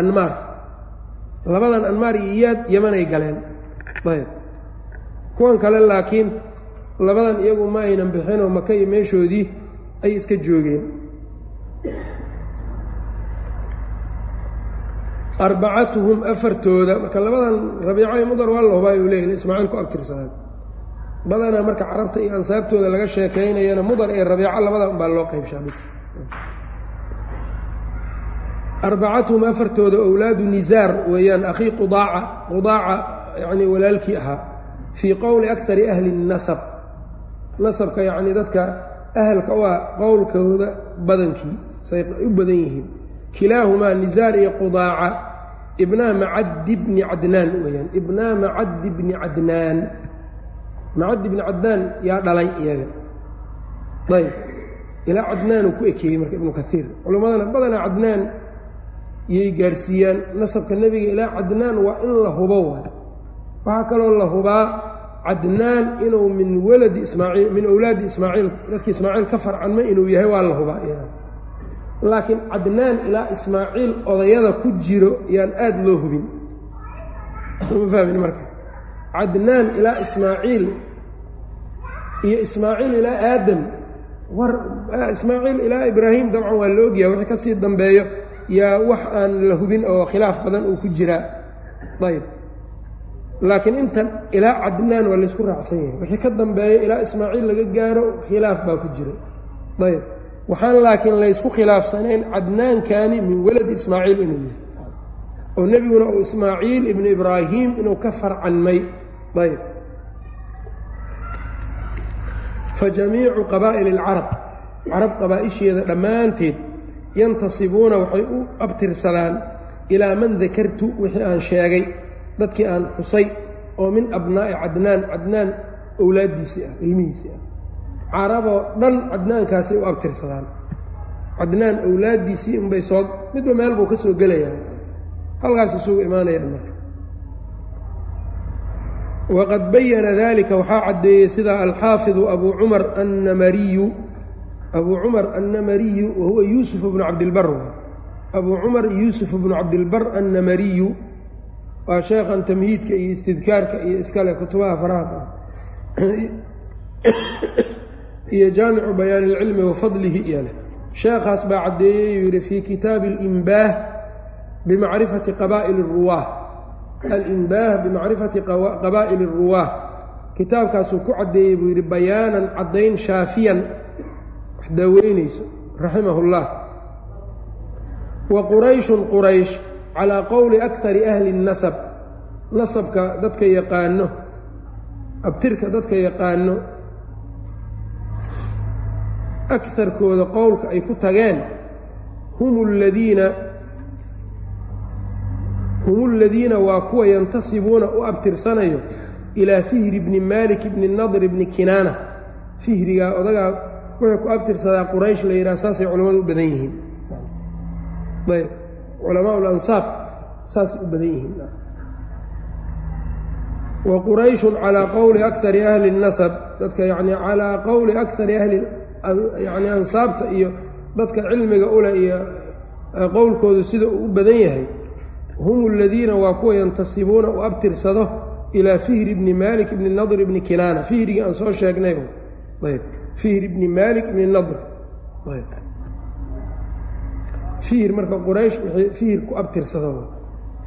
anmaar. Labadan anmaar iyo iyaad yamanay galeen. Ayb. Kuwan kale laakiin labadan iyagu ma aynan bixinoo maka iyo meeshoodii ay iska joogeen. Arbacatuhum afartooda. Marka labadan rabiico iyo mudar waa la hubaa uu leeyahy ismaaciil ku abtirsadaan badanaa marka carabta iyo ansaabtooda laga sheekaynayana mudar ee rabiico labada unbaa loo qaybshaa bis. Arbacatuhum afartooda owlaadu nisaar weeyaan akhii qudaaca qudaaca yacnii walaalkii ahaa fii qowli akari ahli nasab. Nasabka yacnii dadka ahalka u ah qowlkooda badankii say u badan yihiin. Kilaahumaa nisaar iyo qudaaca ibnaa macaddi bni cadnaan weeyaan ibnaa macaddi bni cadnaan macaddi bni cadnaan yaa dhalay iyaga. Ayb ilaa cadnaanuu ku ekeeyey marka ibnu kaiir culimmadana badanaa cadnaan yay gaarsiiyaan. Nasabka nebiga ilaa cadnaan waa in la hubo waay. Waxaa kaloo la hubaa cadnaan inuu min waladi ismaaciil min owlaadi ismaaciil dadki ismaaciil ka farcanma inuu yahay waa la hubaa laakiin cadnaan ilaa ismaaciil odayada ku jiro yaan aada loo hubin. Ma fahmin marka cadnaan ilaa ismaaciil iyo ismaaciil ilaa aadam. War ismaaciil ilaa ibraahim dabcan waa la ogyaha wixii ka sii dambeeyo yaa wax aan la hubin oo khilaaf badan uu ku jiraa ayb laakiin intan ilaa cadnaan waa laysku raacsan yahay. Wixii ka dambeeyo ilaa ismaaciil laga gaaro khilaaf baa ku jira. Ayb waxaan laakiin laysku khilaafsanayn cadnaankani min waladi ismaaciil inuu yahay. Oo nebiguna uu ismaaciil ibnu ibraahim inuu ka farcanmay ayb fa jamiicu qabaa'ili alcarab carab qabaa'isheeda dhammaanteed yantasibuuna waxay u abtirsadaan ilaa man dakartu wixii aan sheegay dadkii aan xusay oo min abnaa'i cadnaan cadnaan owlaaddiisii ah ilmihiisii ah caraboo dhan cadnaankaasay u abtirsadaan cadnaan owlaaddiisii unbay soo midba meel buu ka soo gelayaan halkaas isugu imaanayaan marka waqad bayana dalika waxaa caddeeyey sidaa alxaafidu abuu cumar annamariyu abuu cumar annamariyu wahuwa yuusuf bnu cabdilbar abuu cumar yuusuf bnu cabdilbar annamariyu waa sheekhan tamhiidka iyo istidkaarka iyo iskale kutubaha faraha iyo jaamicu bayaan ilcilmi wa fadlihi iyo sheekhaas baa caddeeyey yuu yidhi fii kitaabi alimbaah bimacrifati qabaa'ili اruwaah alimbaah bimacrifati qabaa'ili اruwaah kitaabkaasuu ku caddeeyey buu yidhi bayaanan caddayn shaafiyan wax daaweynayso raximah اllah wa qurayshun quraysh calaa qowli akari ahli اnasab nasabka dadka yaqaano abtirka dadka yaqaano akarkooda qowlka ay ku tageen hum ladiina hum aladiina waa kuwa yantasibuuna u abtirsanayo ilaa fihri bni maalik bni nadr bni kinaana fihrigaa odagaa wuxuu ku abtirsadaa quraysh la yidhaha saasay culammadu u badan yihiin ayb culamaa saasay u badan yihiin wa qurayshun calaa qowli akari ahli اnasab dadka yani calaa qowli akari ahli yacni ansaabta iyo dadka cilmiga ule iyo qowlkoodu sida uu u badan yahay hum aladiina waa kuwa yantasibuuna u abtirsado ilaa fihri bni maalik bni nadr bni kinaana fihrigii aan soo sheegnay ayb fihri bni maalik bni nadr fihr marka quraysh wixii fihir ku abtirsado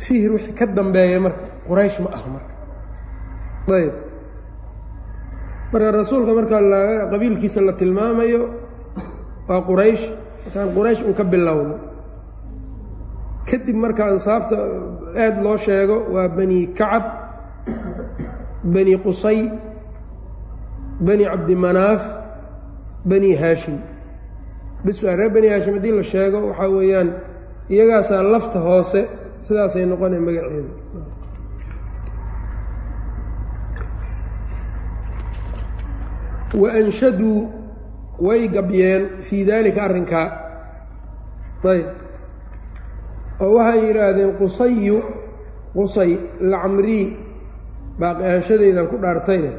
fihir wixii ka dambeeya marka quraysh ma ah marka ayb marka rasuulka marka qabiilkiisa la tilmaamayo waa quraysh markaan quraysh un ka bilowno kadib marka ansaabta aad loo sheego waa bani kacab bani qusay bani cabdimanaaf bani haashim. Bis waa reer bani haashim haddii la sheego waxaa weeyaan iyagaasaa lafta hoose sidaasay noqonay magaceedu waanshaduu way gabyeen fii daalika arrinkaa. Ayb oo waxay yidhaahdeen qusayu qusay lacamrii baaqi ku dhaartayne.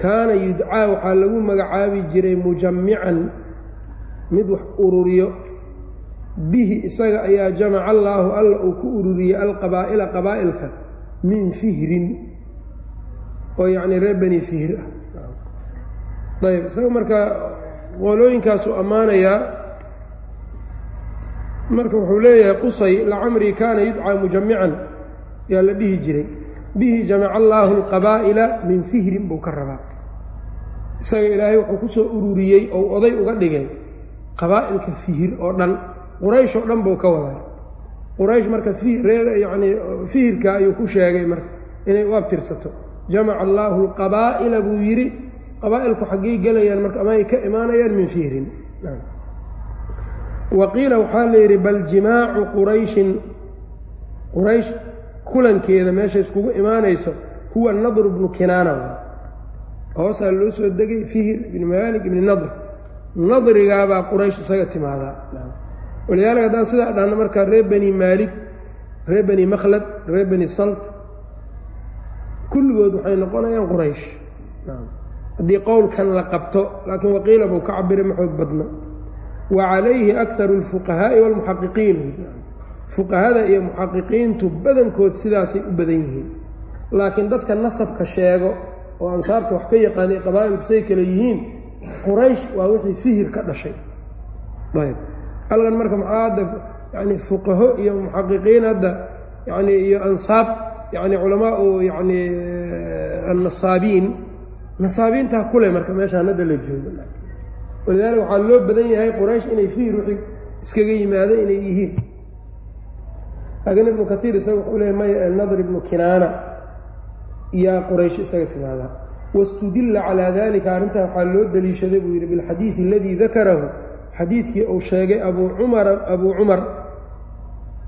Kaana yudcaa waxaa lagu magacaabi jiray mujammican mid wax ururiyo. Bihi isaga ayaa jamaca allaahu alla uu ku ururiyey alqabaa'ila qabaa'ilka min fihrin oo yacnii reer bani fihr ah. Ayb isaga markaa qolooyinkaasuu ammaanayaa marka wuxuu leeyahay qusay lacamrii kaana yudcaa mujamican yaa la dhihi jiray. Bihi jamaca allaahu alqabaa'ila min fihrin buu ka rabaa. Isaga ilaahay wuxuu ku soo ururiyey oo oday uga dhigay qabaa'ilka fihir oo dhan. Quraysh oo dhan buu ka wadaa. Quraysh marka reer yacnii fihirka ayuu ku sheegay marka inay u abtirsato. Jamaca allaahu alqabaa'ila buu yidhi qabaa'ilku xaggey gelayaan marka ama ay ka imaanayaan min fihrin wa qiila waxaa la yidhi bal jimaacu qurayshin quraysh kulankeeda meesha iskugu imaanayso huwa nadr bnu kinaana. Hoosaa loo soo degay fihir ibni maalik ibni nadr. Nadrigaabaa quraysh isaga timaadaa. Walidaalika haddaan sidaa dhahna markaa reer bani maalik reer bani makhlad reer bani salt kulligood waxay noqonayaan quraysh. Haddii qowlkan la qabto laakiin waqiila buu ka cabiray ma badna wa calayhi akaru alfuqahaa'i waalmuxaqiqiin fuqahada iyo muxaqiqiintu badankood sidaasay u badan yihiin. Laakiin dadka nasabka sheego oo ansaabta wax ka yaqaanay qabaa'ilku say kale yihiin quraysh waa wixii fihir ka dhashay. Ayb. Halkan marka maxaa hadda yani fuqaho iyo muxaqiqiin hadda yani iyo ansaab yani culamaau yani annasaabiin. Nasaabiintaa kule marka meeshaan hadda la joogo walidaalika waxaa loo badan yahay quraysh inay fihir wixii iskaga yimaado inay yihiin laakiin ibnu kaiir isaga wuxuu leeyay maya nadr ibnu kinaana yaa quraysh isaga timaadaa wاstudila calىa dalika arrintaa waxaa loo deliishaday buu yidhi bilxadiidi aladii dakarahu xadiidkii uu sheegay abu cumara abuu cumar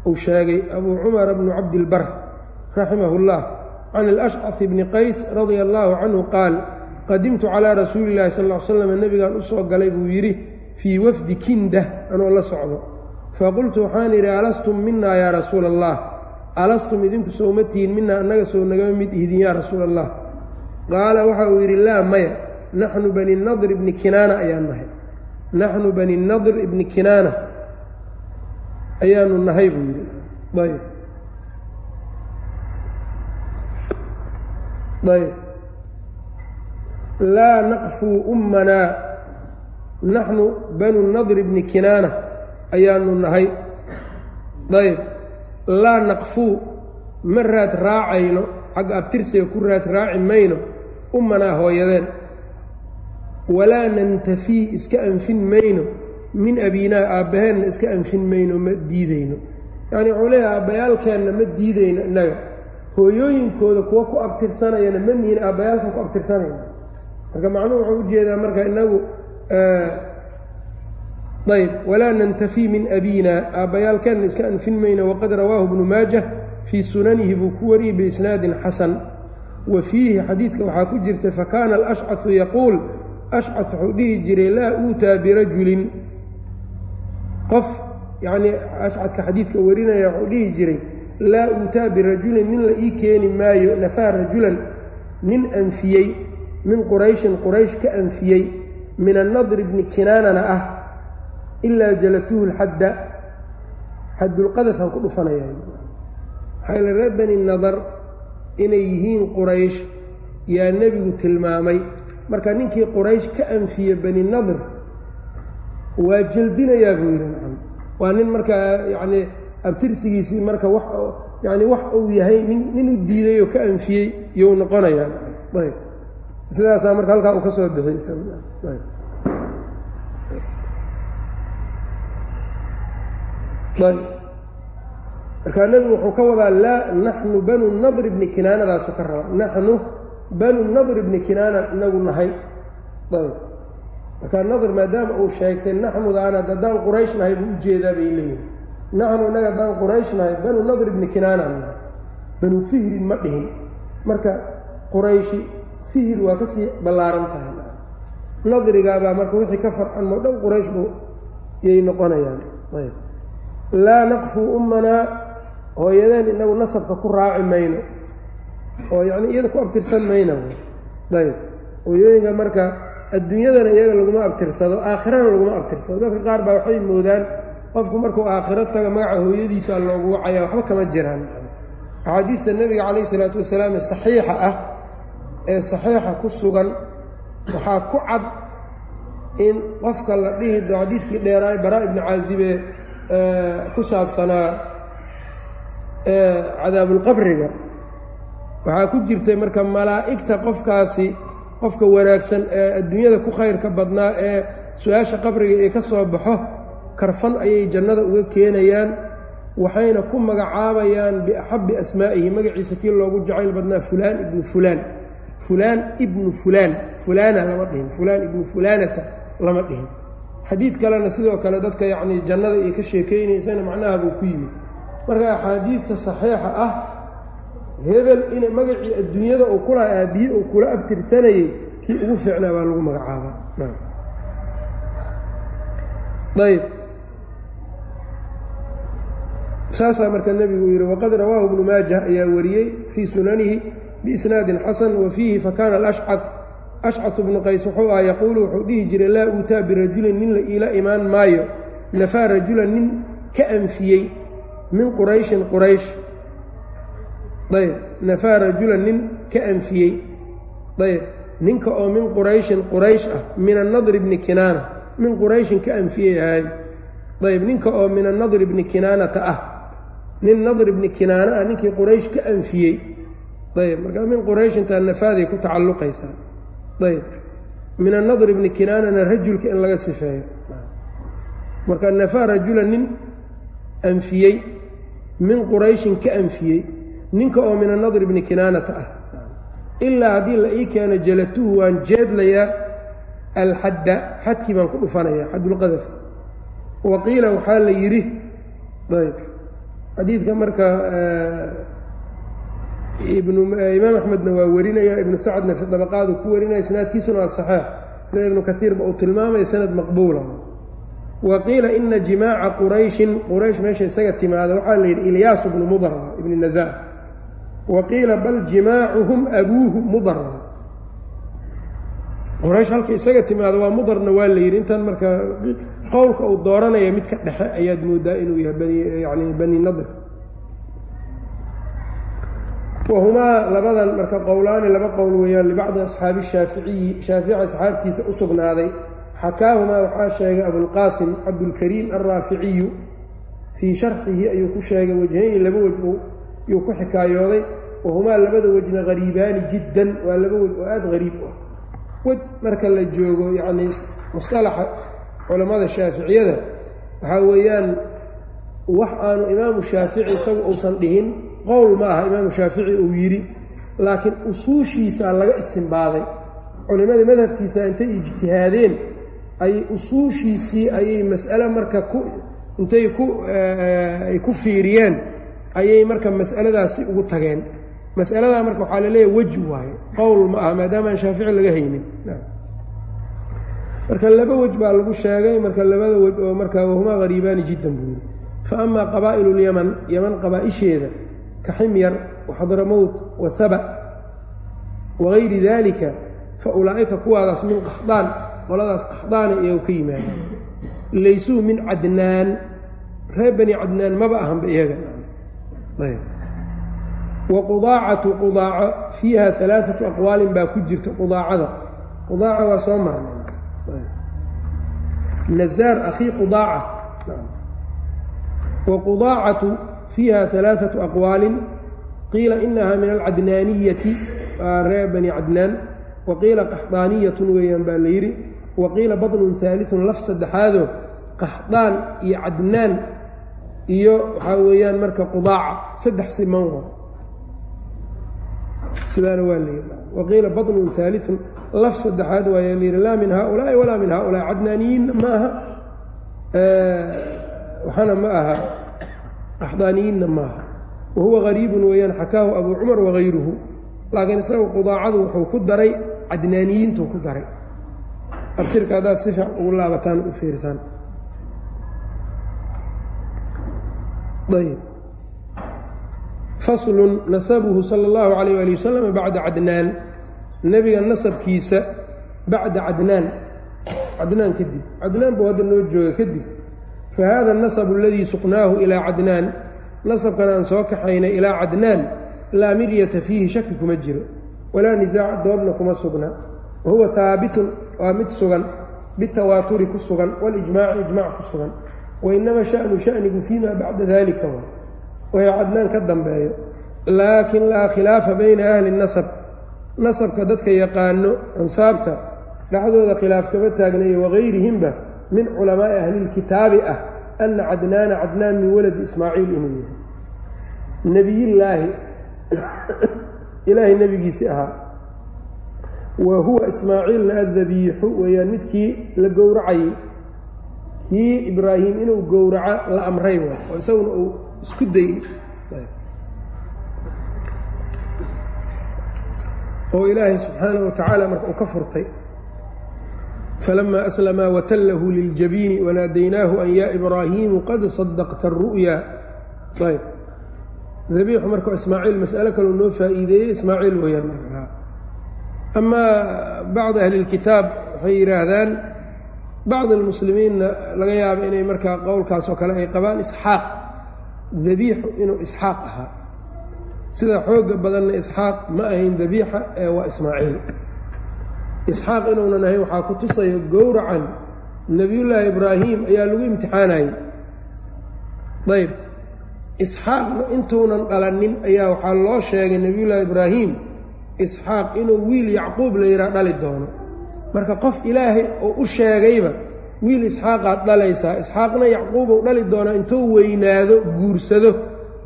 uu sheegay abuu cumara bnu cabdilbar raximah اllah can alashcaf bni qays radia allahu canhu qaal qadimtu calىa rasuuli اllahi sal ly slam nebigaan u soo galay buu yidhi fii wafdi kindah anoo la socdo. Faqultu waxaan idhi alastum minaa yaa rasuula allah alastum idinku sooma tihiin minaa annaga soo nagama mid ihdin yaa rasuula allah qaala waxa uu yidhi laa maya naxnu bani nadr ibni kinaana ayaan nahay. Naxnu bani nadr ibni kinaana ayaanu nahay buu yidhi. Ayb ayb laa naqfuu ummanaa naxnu banu nadr ibni kinaana ayaanu nahay ayb laa naqfuu ma raad raacayno xagga abtirsiga ku raad raaci mayno ummanaa hooyadeen walaa nantafii iska anfin mayno min abiinaa aabbaheenna iska anfin mayno ma diidayno yacni wuxuu aabbayaalkeenna ma diidayno innaga hooyooyinkooda kuwa ku abtirsanayana ma nihin aabbayaalka ku abtirsanayna marka macnuhu wuxuu u jeedaa marka inagu ayb walaa nantafii min abiina. Aabbayaalkeenna iska anfin mayno waqad rawaahu bnu maajah fii sunanihi buu ku wariyey biisnaadin xasan. Wa fiihi xadiidka waxaa ku jirta fakaana alashcaثu yaquul ashcad wuxuu dhihi jiray laa uutaa birajulin. Qof yacnii ashcadka xadiidka warinaya wuxuu dhihi jiray laa uutaa birajulin nin la ii keeni maayo nafaa rajulan nin anfiyey min qurayshin quraysh ka anfiyey min annadr bni kinaanana ah ilaa jalatuhu lxadda xaddulqadafaan ku dhufanaya maxaa yale reer bani nadar inay yihiin quraysh yaa nebigu tilmaamay. Marka ninkii quraysh ka anfiye bani nadr waa jelbinayaa buu yidhi. Nacam waa nin markaa yacnii abtirsigiisii marka wax yacni wax uu yahay nin u diiday oo ka anfiyey iyou noqonayaa. Ayb sidaasaa marka halkaa uu ka soo bixiyey ayb. Markaa nebigu wuxuu ka wadaa laa naxnu banu nadr bni kinaanadaasu ka rabaa naxnu banu nadr ibni kinaana inagu nahay. Ayb. Markaa nadr maadaama uu sheegtay naxnudaana haddaan quraysh nahay buu u jeedaa bay leeyihiin naxnu inaga haddaan quraysh nahay banu nadr ibni kinaana nahay. Banu fihrin ma dhihin. Marka qurayshi fihir waa ka sii ballaaran tahay. Nadrigaabaa marka wixii ka farcan moo dhan quraysh buu yay noqonayaan. Ayb. Laa naqfuu ummanaa hooyadeen inagu nasabka ku raaci mayno. Oo yacni iyada ku abtirsan mayna ayb. Hooyooyinka marka adduunyadana iyaga laguma abtirsado aakhirana laguma abtirsado. Dadka qaar baa waxay moodaan qofku markuu aakhiro taga magaca hooyadiisa loogu wacaya waxba kama jiraan. Axaadiidta nebiga calayh isalaatu wasalaam ee saxiixa ah ee saxiixa ku sugan waxaa ku cad in qofka la dhihi doo xadiidkii dheeraay baraa ibni caasibe ku saabsanaa cadaabulqabriga waxaa ku jirtay marka malaa'igta qofkaasi qofka wanaagsan ee adduunyada ku khayrka badnaa ee su'aasha qabriga ee ka soo baxo karfan ayay jannada uga keenayaan waxayna ku magacaabayaan biaxabbi asmaa'ihi magaciisa kii loogu jacayl badnaa fulaan ibnu fulaan fulaan ibnu fulaan fulaana lama dhihin fulaan ibnu fulaanata lama dhihin. Xadiid kalena sidoo kale dadka yacnii jannada ay ka sheekaynaysana macnaha buu ku yimid. Marka axaadiidta saxiixa ah hebel ina magacii adduunyada uu kula aabiye uu kula abtirsanayey kii ugu fiicnaa baa lagu magacaabaa ayb saasaa marka nebigu yidhi waqad rawaahu ibnu maajah ayaa wariyey fii sunanihi biisnaadin xasan wa fiihi fakaana alashcad ashcad bnu qays wuxuu ah yaquulu wuxuu dhihi jiray laa uutaa birajulin nin la iila imaan maayo. Nafaa rajulan nin ka anfiyey min qurayshin quraysh. Ayb nafaa rajulan nin ka anfiyey. Ayb ninka oo min qurayshin quraysh ah min annadri bni kinaana. Min qurayshin ka anfiyey ahay. Ayb ninka oo min annadri bni kinaanata ah. Nin nadri bni kinaana ah ninkii quraysh ka anfiyey ayb markaa min qurayshintaa nafaaday ku tacalluqaysaa ayb min annadri bni kinaanana rajulka in laga sifeeyo. Marka nafaa rajulan nin anfiyey min qurayshin ka anfiyey ninka oo min annadri bni kinaanata ah. Ilaa haddii la ii keeno jalatuhu waan jeedlayaa alxadda xadkii baan ku dhufanayaa xaddulqadaf wa qiila waxaa la yidhi ayb xadiidka marka imaam axmedna waa warinaya ibnu sacadna fi dabaqaadu ku warinaya isnaadkiisuna waa saxeix sida ibnu kaiirba uu tilmaamaya sanad maqbuula. Wa qiila ina jimaaca qurayshin quraysh meesha isaga timaada waxaa la yidhi ilyaas bnu mudar ibni nazar wa qiila bal jimaacuhum abuuhu mudar quraysh halka isaga timaado waa mudarna waa la yidhi. Marka qowlka uu dooranaya midka dhexe ayaad moodaa inuu yahay yani bani nadr wahumaa labadan marka qowlaani laba qowl weeyaan libacdi asxaabi shaaficiyi shaafici asxaabtiisa u sugnaaday. Xakaahumaa waxaa sheegay abulqaasim cabdulkariim alraaficiyu fii sharxihi ayuu ku sheegay wajhayni laba wej yuu ku xikaayooday. Wahumaa labada wejna hariibaani jiddan waa laba wej oo aada hariib u ah. Wej marka la joogo yacnii musطalaxa culammada shaaficiyada waxaa weeyaan wax aanu imaamu shaafici isagu uusan dhihin qowl ma aha imaamu shaafici uu yidhi laakiin usuushiisaa laga istimbaaday culimmadii madhabkiisa intay ijtihaadeen ayay usuushiisii ayay mas'ale marka ku intay ku ay ku fiiriyeen ayay marka mas'aladaasi ugu tageen. Mas'aladaa marka waxaa la leeyahay weji waaye qowl ma aha maadaamaan shaafici laga haynin. Marka laba wej baa lagu sheegay marka labada wej oo marka wahumaa hariibaani jiddan buu yidhi. Fa amaa qabaa'ilu lyaman yaman qabaa'isheeda ka ximyar waxadramowt wa saba wagayri daalika fa ulaa'ika kuwaadaas min qaxdaan qoladaas qaxdaana iyago ka yimaada laysuu min cadnaan reer bani cadnaan maba ahanba iyaga wa qudaacatu qudaaco fiiha alaaatu aqwaalin baa ku jirta qudaacada qudaaca waa soo marnay nazaar akhii qudaaca wa qudaacatu fiiha alaaatu aqwaalin qiila inaha min alcadnaaniyati waa reer bani cadnaan wa qiila qaxdaaniyatun weeyaan baa la yidhi wa qiila badnun haaliun laf saddexaadoo qaxdaan iyo cadnaan iyo waxaa weeyaan marka qudaaca saddex siman sidaana waa layidhi waqiila badnun haaliun laf saddexaad waayaa layidhi laa min haaulaa'i walaa min haaulaa'i cadnaaniyiinna ma aha waxana ma aha qaxdaaniyiinna ma aha wa huwa gariibun weeyaan xakaahu abuu cumar wagayruhu laakiin isaga qudaacadu wuxuu ku daray cadnaaniyiintuu ku daray. Abtirka haddaad si fiican ugu laabataan u fiirsaan ayb faslun nasabuhu sala allahu calayh waali wasalam bacda cadnaan. Nebiga nasabkiisa bacda cadnaan. Cadnaan kadib cadnaan buu hadda noo jooga kadib fa hada anasabu aladii suqnaahu ilaa cadnaan nasabkan aan soo kaxaynay ilaa cadnaan laa miryata fiihi shaki kuma jiro walaa nisaaca doodna kuma sugna wa huwa haabitun waa mid sugan bitawaaturi ku sugan walijmaaci ijmac ku sugan wainama shanu shanigu fiima bacda dalika wa waxay cadnaan ka dambeeyo laakin laa khilaafa bayna ahli nasab nasabka dadka yaqaano ansaabta dhexdooda khilaaf kama taagnayo wagayrihimba min culamaa'i ahlilkitaabi ah ana cadnaana cadnaan min waladi ismaaciil inuu yahay. Nebiyillaahi ilaahay nebigiisii ahaa wa huwa ismaaciilna addabiixu weeyaan midkii la gowracayey kii ibraahim inuu gowraco la amray waay oo isaguna uu isku dayey oo ilaahay subxaanahu watacaala marka uu ka furtay falamaa aslamaa watallahu liljabiini wanaadaynaahu an yaa ibraahiimu qad sadaqta aru'ya ayb dabiixu marka ismaaciil mas'alo kaleu noo faa'iideeyey ismaaciil weeyaan marka amaa bacdi ahli lkitaab waxay yidhaahdaan bacdi almuslimiinna laga yaabo inay markaa qowlkaas oo kale ay qabaan isxaaq dabiixu inuu isxaaq ahaa sida xooga badanna isxaaq ma ahayn dabiixa ee waa ismaaciil isxaaq inuunan ahayn waxaa ku tusayo gowracan nebiyullaahi ibraahim ayaa lagu imtixaanayey ayb isxaaqna intuunan dhalanin ayaa waxaa loo sheegay nebiyullaahi ibraahim isxaaq inuu wiil yacquub la yidhaha dhali doono. Marka qof ilaahay oo u sheegayba wiil isxaaqaad dhalaysaa isxaaqna yacquubou dhali doonaa intuu weynaado guursado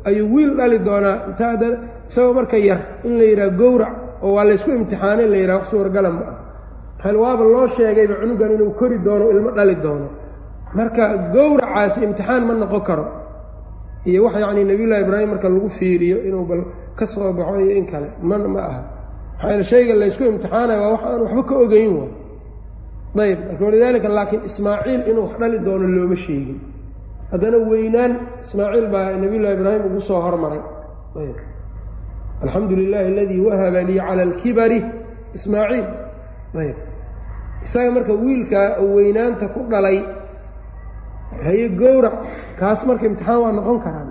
ayuu wiil dhali doonaa. Intaa isagoo marka yar in la yidhaha gowrac oo waa laysku imtixaana in la yidhaha wax suuragala ma ah hal waaba loo sheegayba cunugan inuu kori doono ilmo dhali doono. Marka gowracaasi imtixaan ma noqon karo. Iyo wax yacnii nebiyullahi ibraahim marka lagu fiiriyo inuu bal ka soo baxo iyo in kale ma ma aha. Maxaa shayga laysku imtixaanaya waa wax aan waxba ka ogeyn waay. Ayb marka walidaalika laakiin ismaaciil inuu dhali doono looma sheegin. Haddana weynaan ismaaciil baa nebiyullahi ibraahim ugu soo hormaray. Ayb alxamdu lilaahi aladii wahaba lii cala alkibari ismaaciil. Ayb isaga marka wiilkaa weynaanta ku dhalay haye gowrac kaas marka imtixaan waa noqon karaan.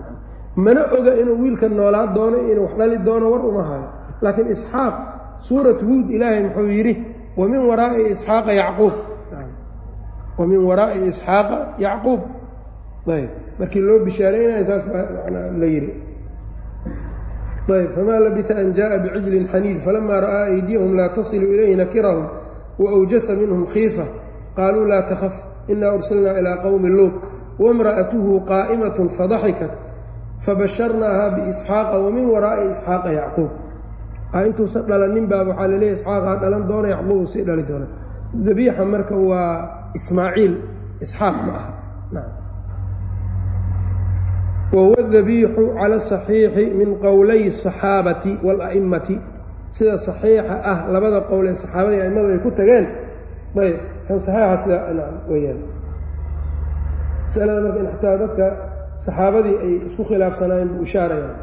Mana oga inuu wiilka noolaa doono inuu wax dhali doono war uma hayo. Laakiin isxaaq suurat huud ilaahay muxuu yidhi wa waraa'i isxaaqa yacquub. Wa waraa'i isxaaqa yacquub. Ayb. Markii loo bishaaraynayo saas baa la yidhi. Ayb. Famaa labisa an jaءa bicijlin xaniid falama ra'aa aydiyahum laa tasilu ilayhi nakirahum waawjasa minhum khiifa qaaluu laa takaf ina ursilnaa ilaa qowmi luut waimra'atuhu qaa'imatun fadaxikat fabasharnaaha biisxaaqa wa min waraa'i isxaaqa yacquub intuusan dhalanin baa waxaa laleeyahy isxaaqaa dhalan doona yacquub sii dhali doona dabiixa marka waa ismaaciil isxaaq ma aha wahuwa dabiixu cala asaxiixi min qowlay asaxaabati waala'immati sida saxiixa ah labada qowl ee saxaabadii a'immadu ay ku tageen ayb kan saxiixa sida weyaan masalada marka in xataa dadka saxaabadii ay isku khilaafsanaayeen buu ishaarayaan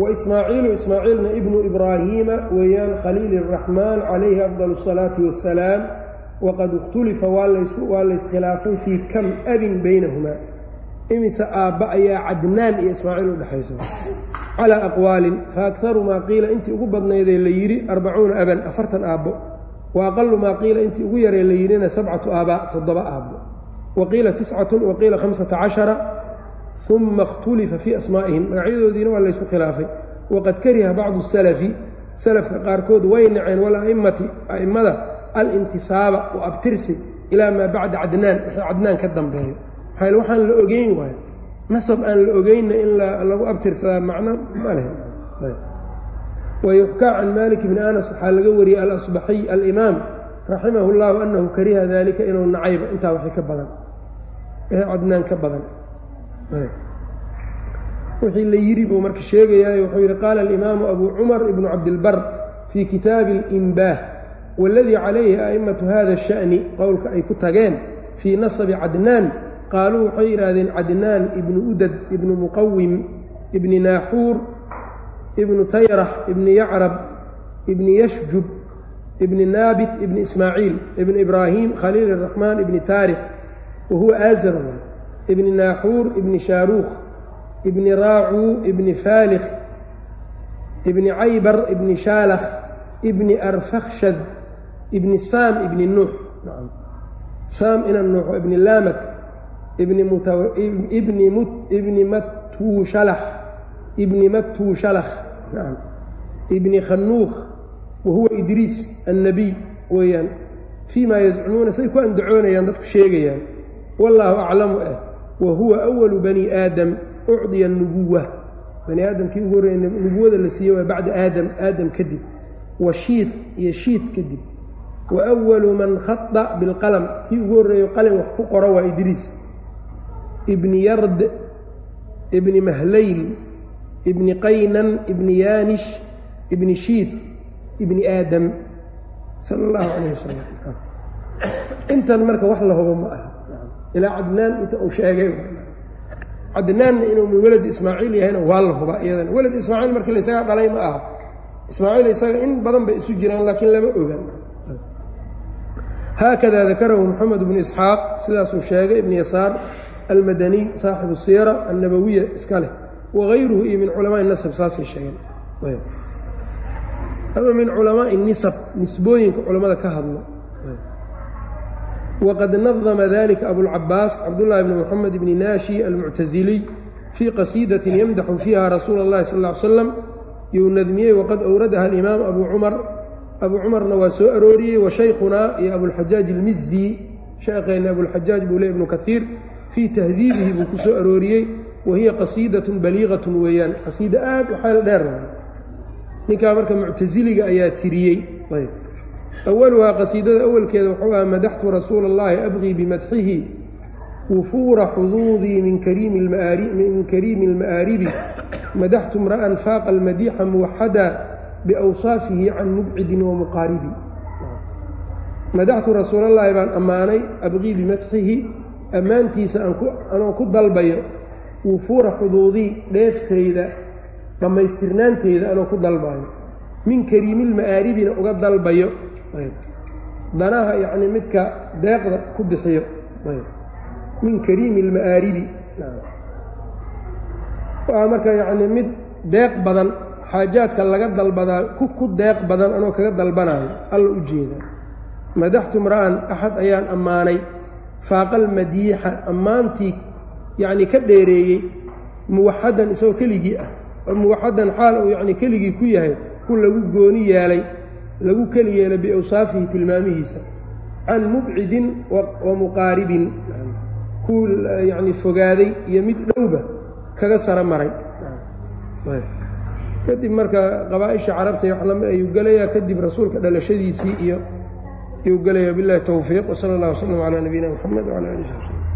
wa ismaaciilu ismaaciilna ibnu ibraahiima weeyaan khaliili اraxmaan calayhi afdal الsalaati wassalaam waqad ikhtulifa waa layskhilaafay fii kam abin baynahumaa imise aabba ayaa cadnaan iyo ismaaciil u dhexayso calaa aqwaalin faakharu maa qiila intii ugu badnaydee la yidhi arbacuuna aban afartan aabbo. Wa aqalu maa qiila intii ugu yaree la yidhina sabcatu aabaa toddoba aabbo. Wa qiila tiscatun wa qiila hamsata cashara uma اkhtulifa fii asmaa'ihim. Magacyadoodiina waa laysku khilaafay. Waqad kariha bacdu salafi salafka qaarkood way naceen wala'immati a'immada alintisaaba wa abtirsi ilaa maa bacda cadnaan wixii cadnaan ka dambeeyo maxaa waxaan la ogeyn waayo nasab aan la ogeynna in lagu abtirsadaa macno ma leh wayuxkaa can malik bni anas waxaa laga wariyey alasbaxiy alimaam raximahu اllahu anahu kariha dalika inuu nacayba intaa waxay ka badan wixii cadnaan ka badan wixii la yidhi buu marka sheegayaa wuxuu yidhi qaala alimaamu abu cumar ibnu cabdilbar fii kitaabi اlinbaah waladii calayhi a'immatu hada الsha'ni qowlka ay ku tageen fii nasabi cadnaan qaaluu waxay yidhaahdeen cadnaan ibnu udad ibnu muqawim ibni naaxuur ibnu tayrax ibni yacrab ibni yashjub ibni naabit ibni ismaaciil ibni ibraahim khaliil الraxmaan ibni taarix wa huwa aazar ibni naaxuur ibni shaaruukh ibni raacuu ibni faalikh ibni caybar ibni shaalakh ibni arfakshad ibni saam ibni nuux. Saam ina nuux ibni laamak ibni matuushalax ibni matuushalax naam. Ibni khanuukh wa huwa idriis annabiy weeyaan. Fii yazcumuuna say ku andacoonayaan dadku sheegayaan. Wallaahu aclamu ah wa huwa awalu bani aadam ucdiya nubuwa bani aadamkii ugu horreeyay nubuwada la siiyey waa bacda aadam aadam kadib. Wa shiid iyo shiid kadib. Wa awalu man khada bilqalam kii ugu horreeyo qalin wax ku qoro waa idriis ibni yard ibni mahlayl ibni qaynan ibni yaanish ibni shiid ibni aadam sala allahu calayh wasalam intan marka wax la hubo ma aha. Ilaa cadnaan inta uu sheegay. Cadnaanna inuu min weladi ismaaciil yahayna waa la hubaa iyadana. Welad ismaaciil markii la isagaa dhalay ma aha. Ismaaciil isaga in badan bay isu jiraan laakiin lama ogaan. Haakada dakarahu moxamed bnu isxaaq sidaasuu sheegay ibn yasaar almadaniy saaxibu siyara annabawiya iska leh. Wagayruhu iyo min culamaai nasab saasay sheegeen. Ama min culamaai nisab nisbooyinka culammada ka hadlo. Wqad nadma dalika abulcabaas cabdullahi bni moxamed bni naashi almuctasiliy fii qasiidatin yamdaxu fiiha rasuula اllahi sal ly slam yuu nadmiyey waqad awradaha alimaam abu cumar. Abuu cumarna waa soo arooriyey wa iyo abulxajaaj ilmizi sheekheenna abulxajaaj buu le ibnu kaiir fii tahdiibihi buu ku soo arooriyey wa hiya qasiidatun baliiqatun weeyaan. Qasiida aad u xeel dheer ninkaa marka muctasiliga ayaa tiriyey. Awaluhaa qasiidada awalkeeda wuxuu aha madaxtu rasuula اllahi abqii bimadxihi wufuura xuduudii min kariimi اlma'aaribi madaxtu imra'an faaqa almadiixa muwaxada biawsaafihi can mubcidin wa madaxtu rasuulallaahi baan ammaanay abqii bimadxihi ammaantiisa anoo ku dalbayo wufuura xuduudii dheeftayda dhammaystirnaanteyda anoo ku dalbayo min kariimilma'aaribina uga dalbayo danaha yacnii midka deeqda ku bixiyo min kariimi ilma'aaribi waa marka yacnii mid deeq badan xaajaadka laga dalbadaa ku deeq badan anoo kaga dalbanaayo alla u jeedaa madaxtu imra'an axad ayaan ammaanay faaqal madiixa ammaantii yacnii ka dheereeyey muwaxadan isagoo keligii ah muwaxadan xaal uu yacnii keligii ku yahay ku lagu gooni yeelay lagu keli yeelay biawsaafihi tilmaamihiisa can mubcidin wa muqaaribin ku yacnii fogaaday iyo mid dhowba kaga sara maray. Kadib marka qabaaisha carabta waxlame ayuu gelayaa kadib rasuulka dhalashadiisii iyo ayuu gelaya biاllahi towfiiq wsala اllah wslm calaa nabiyina mxamed wcala ali sab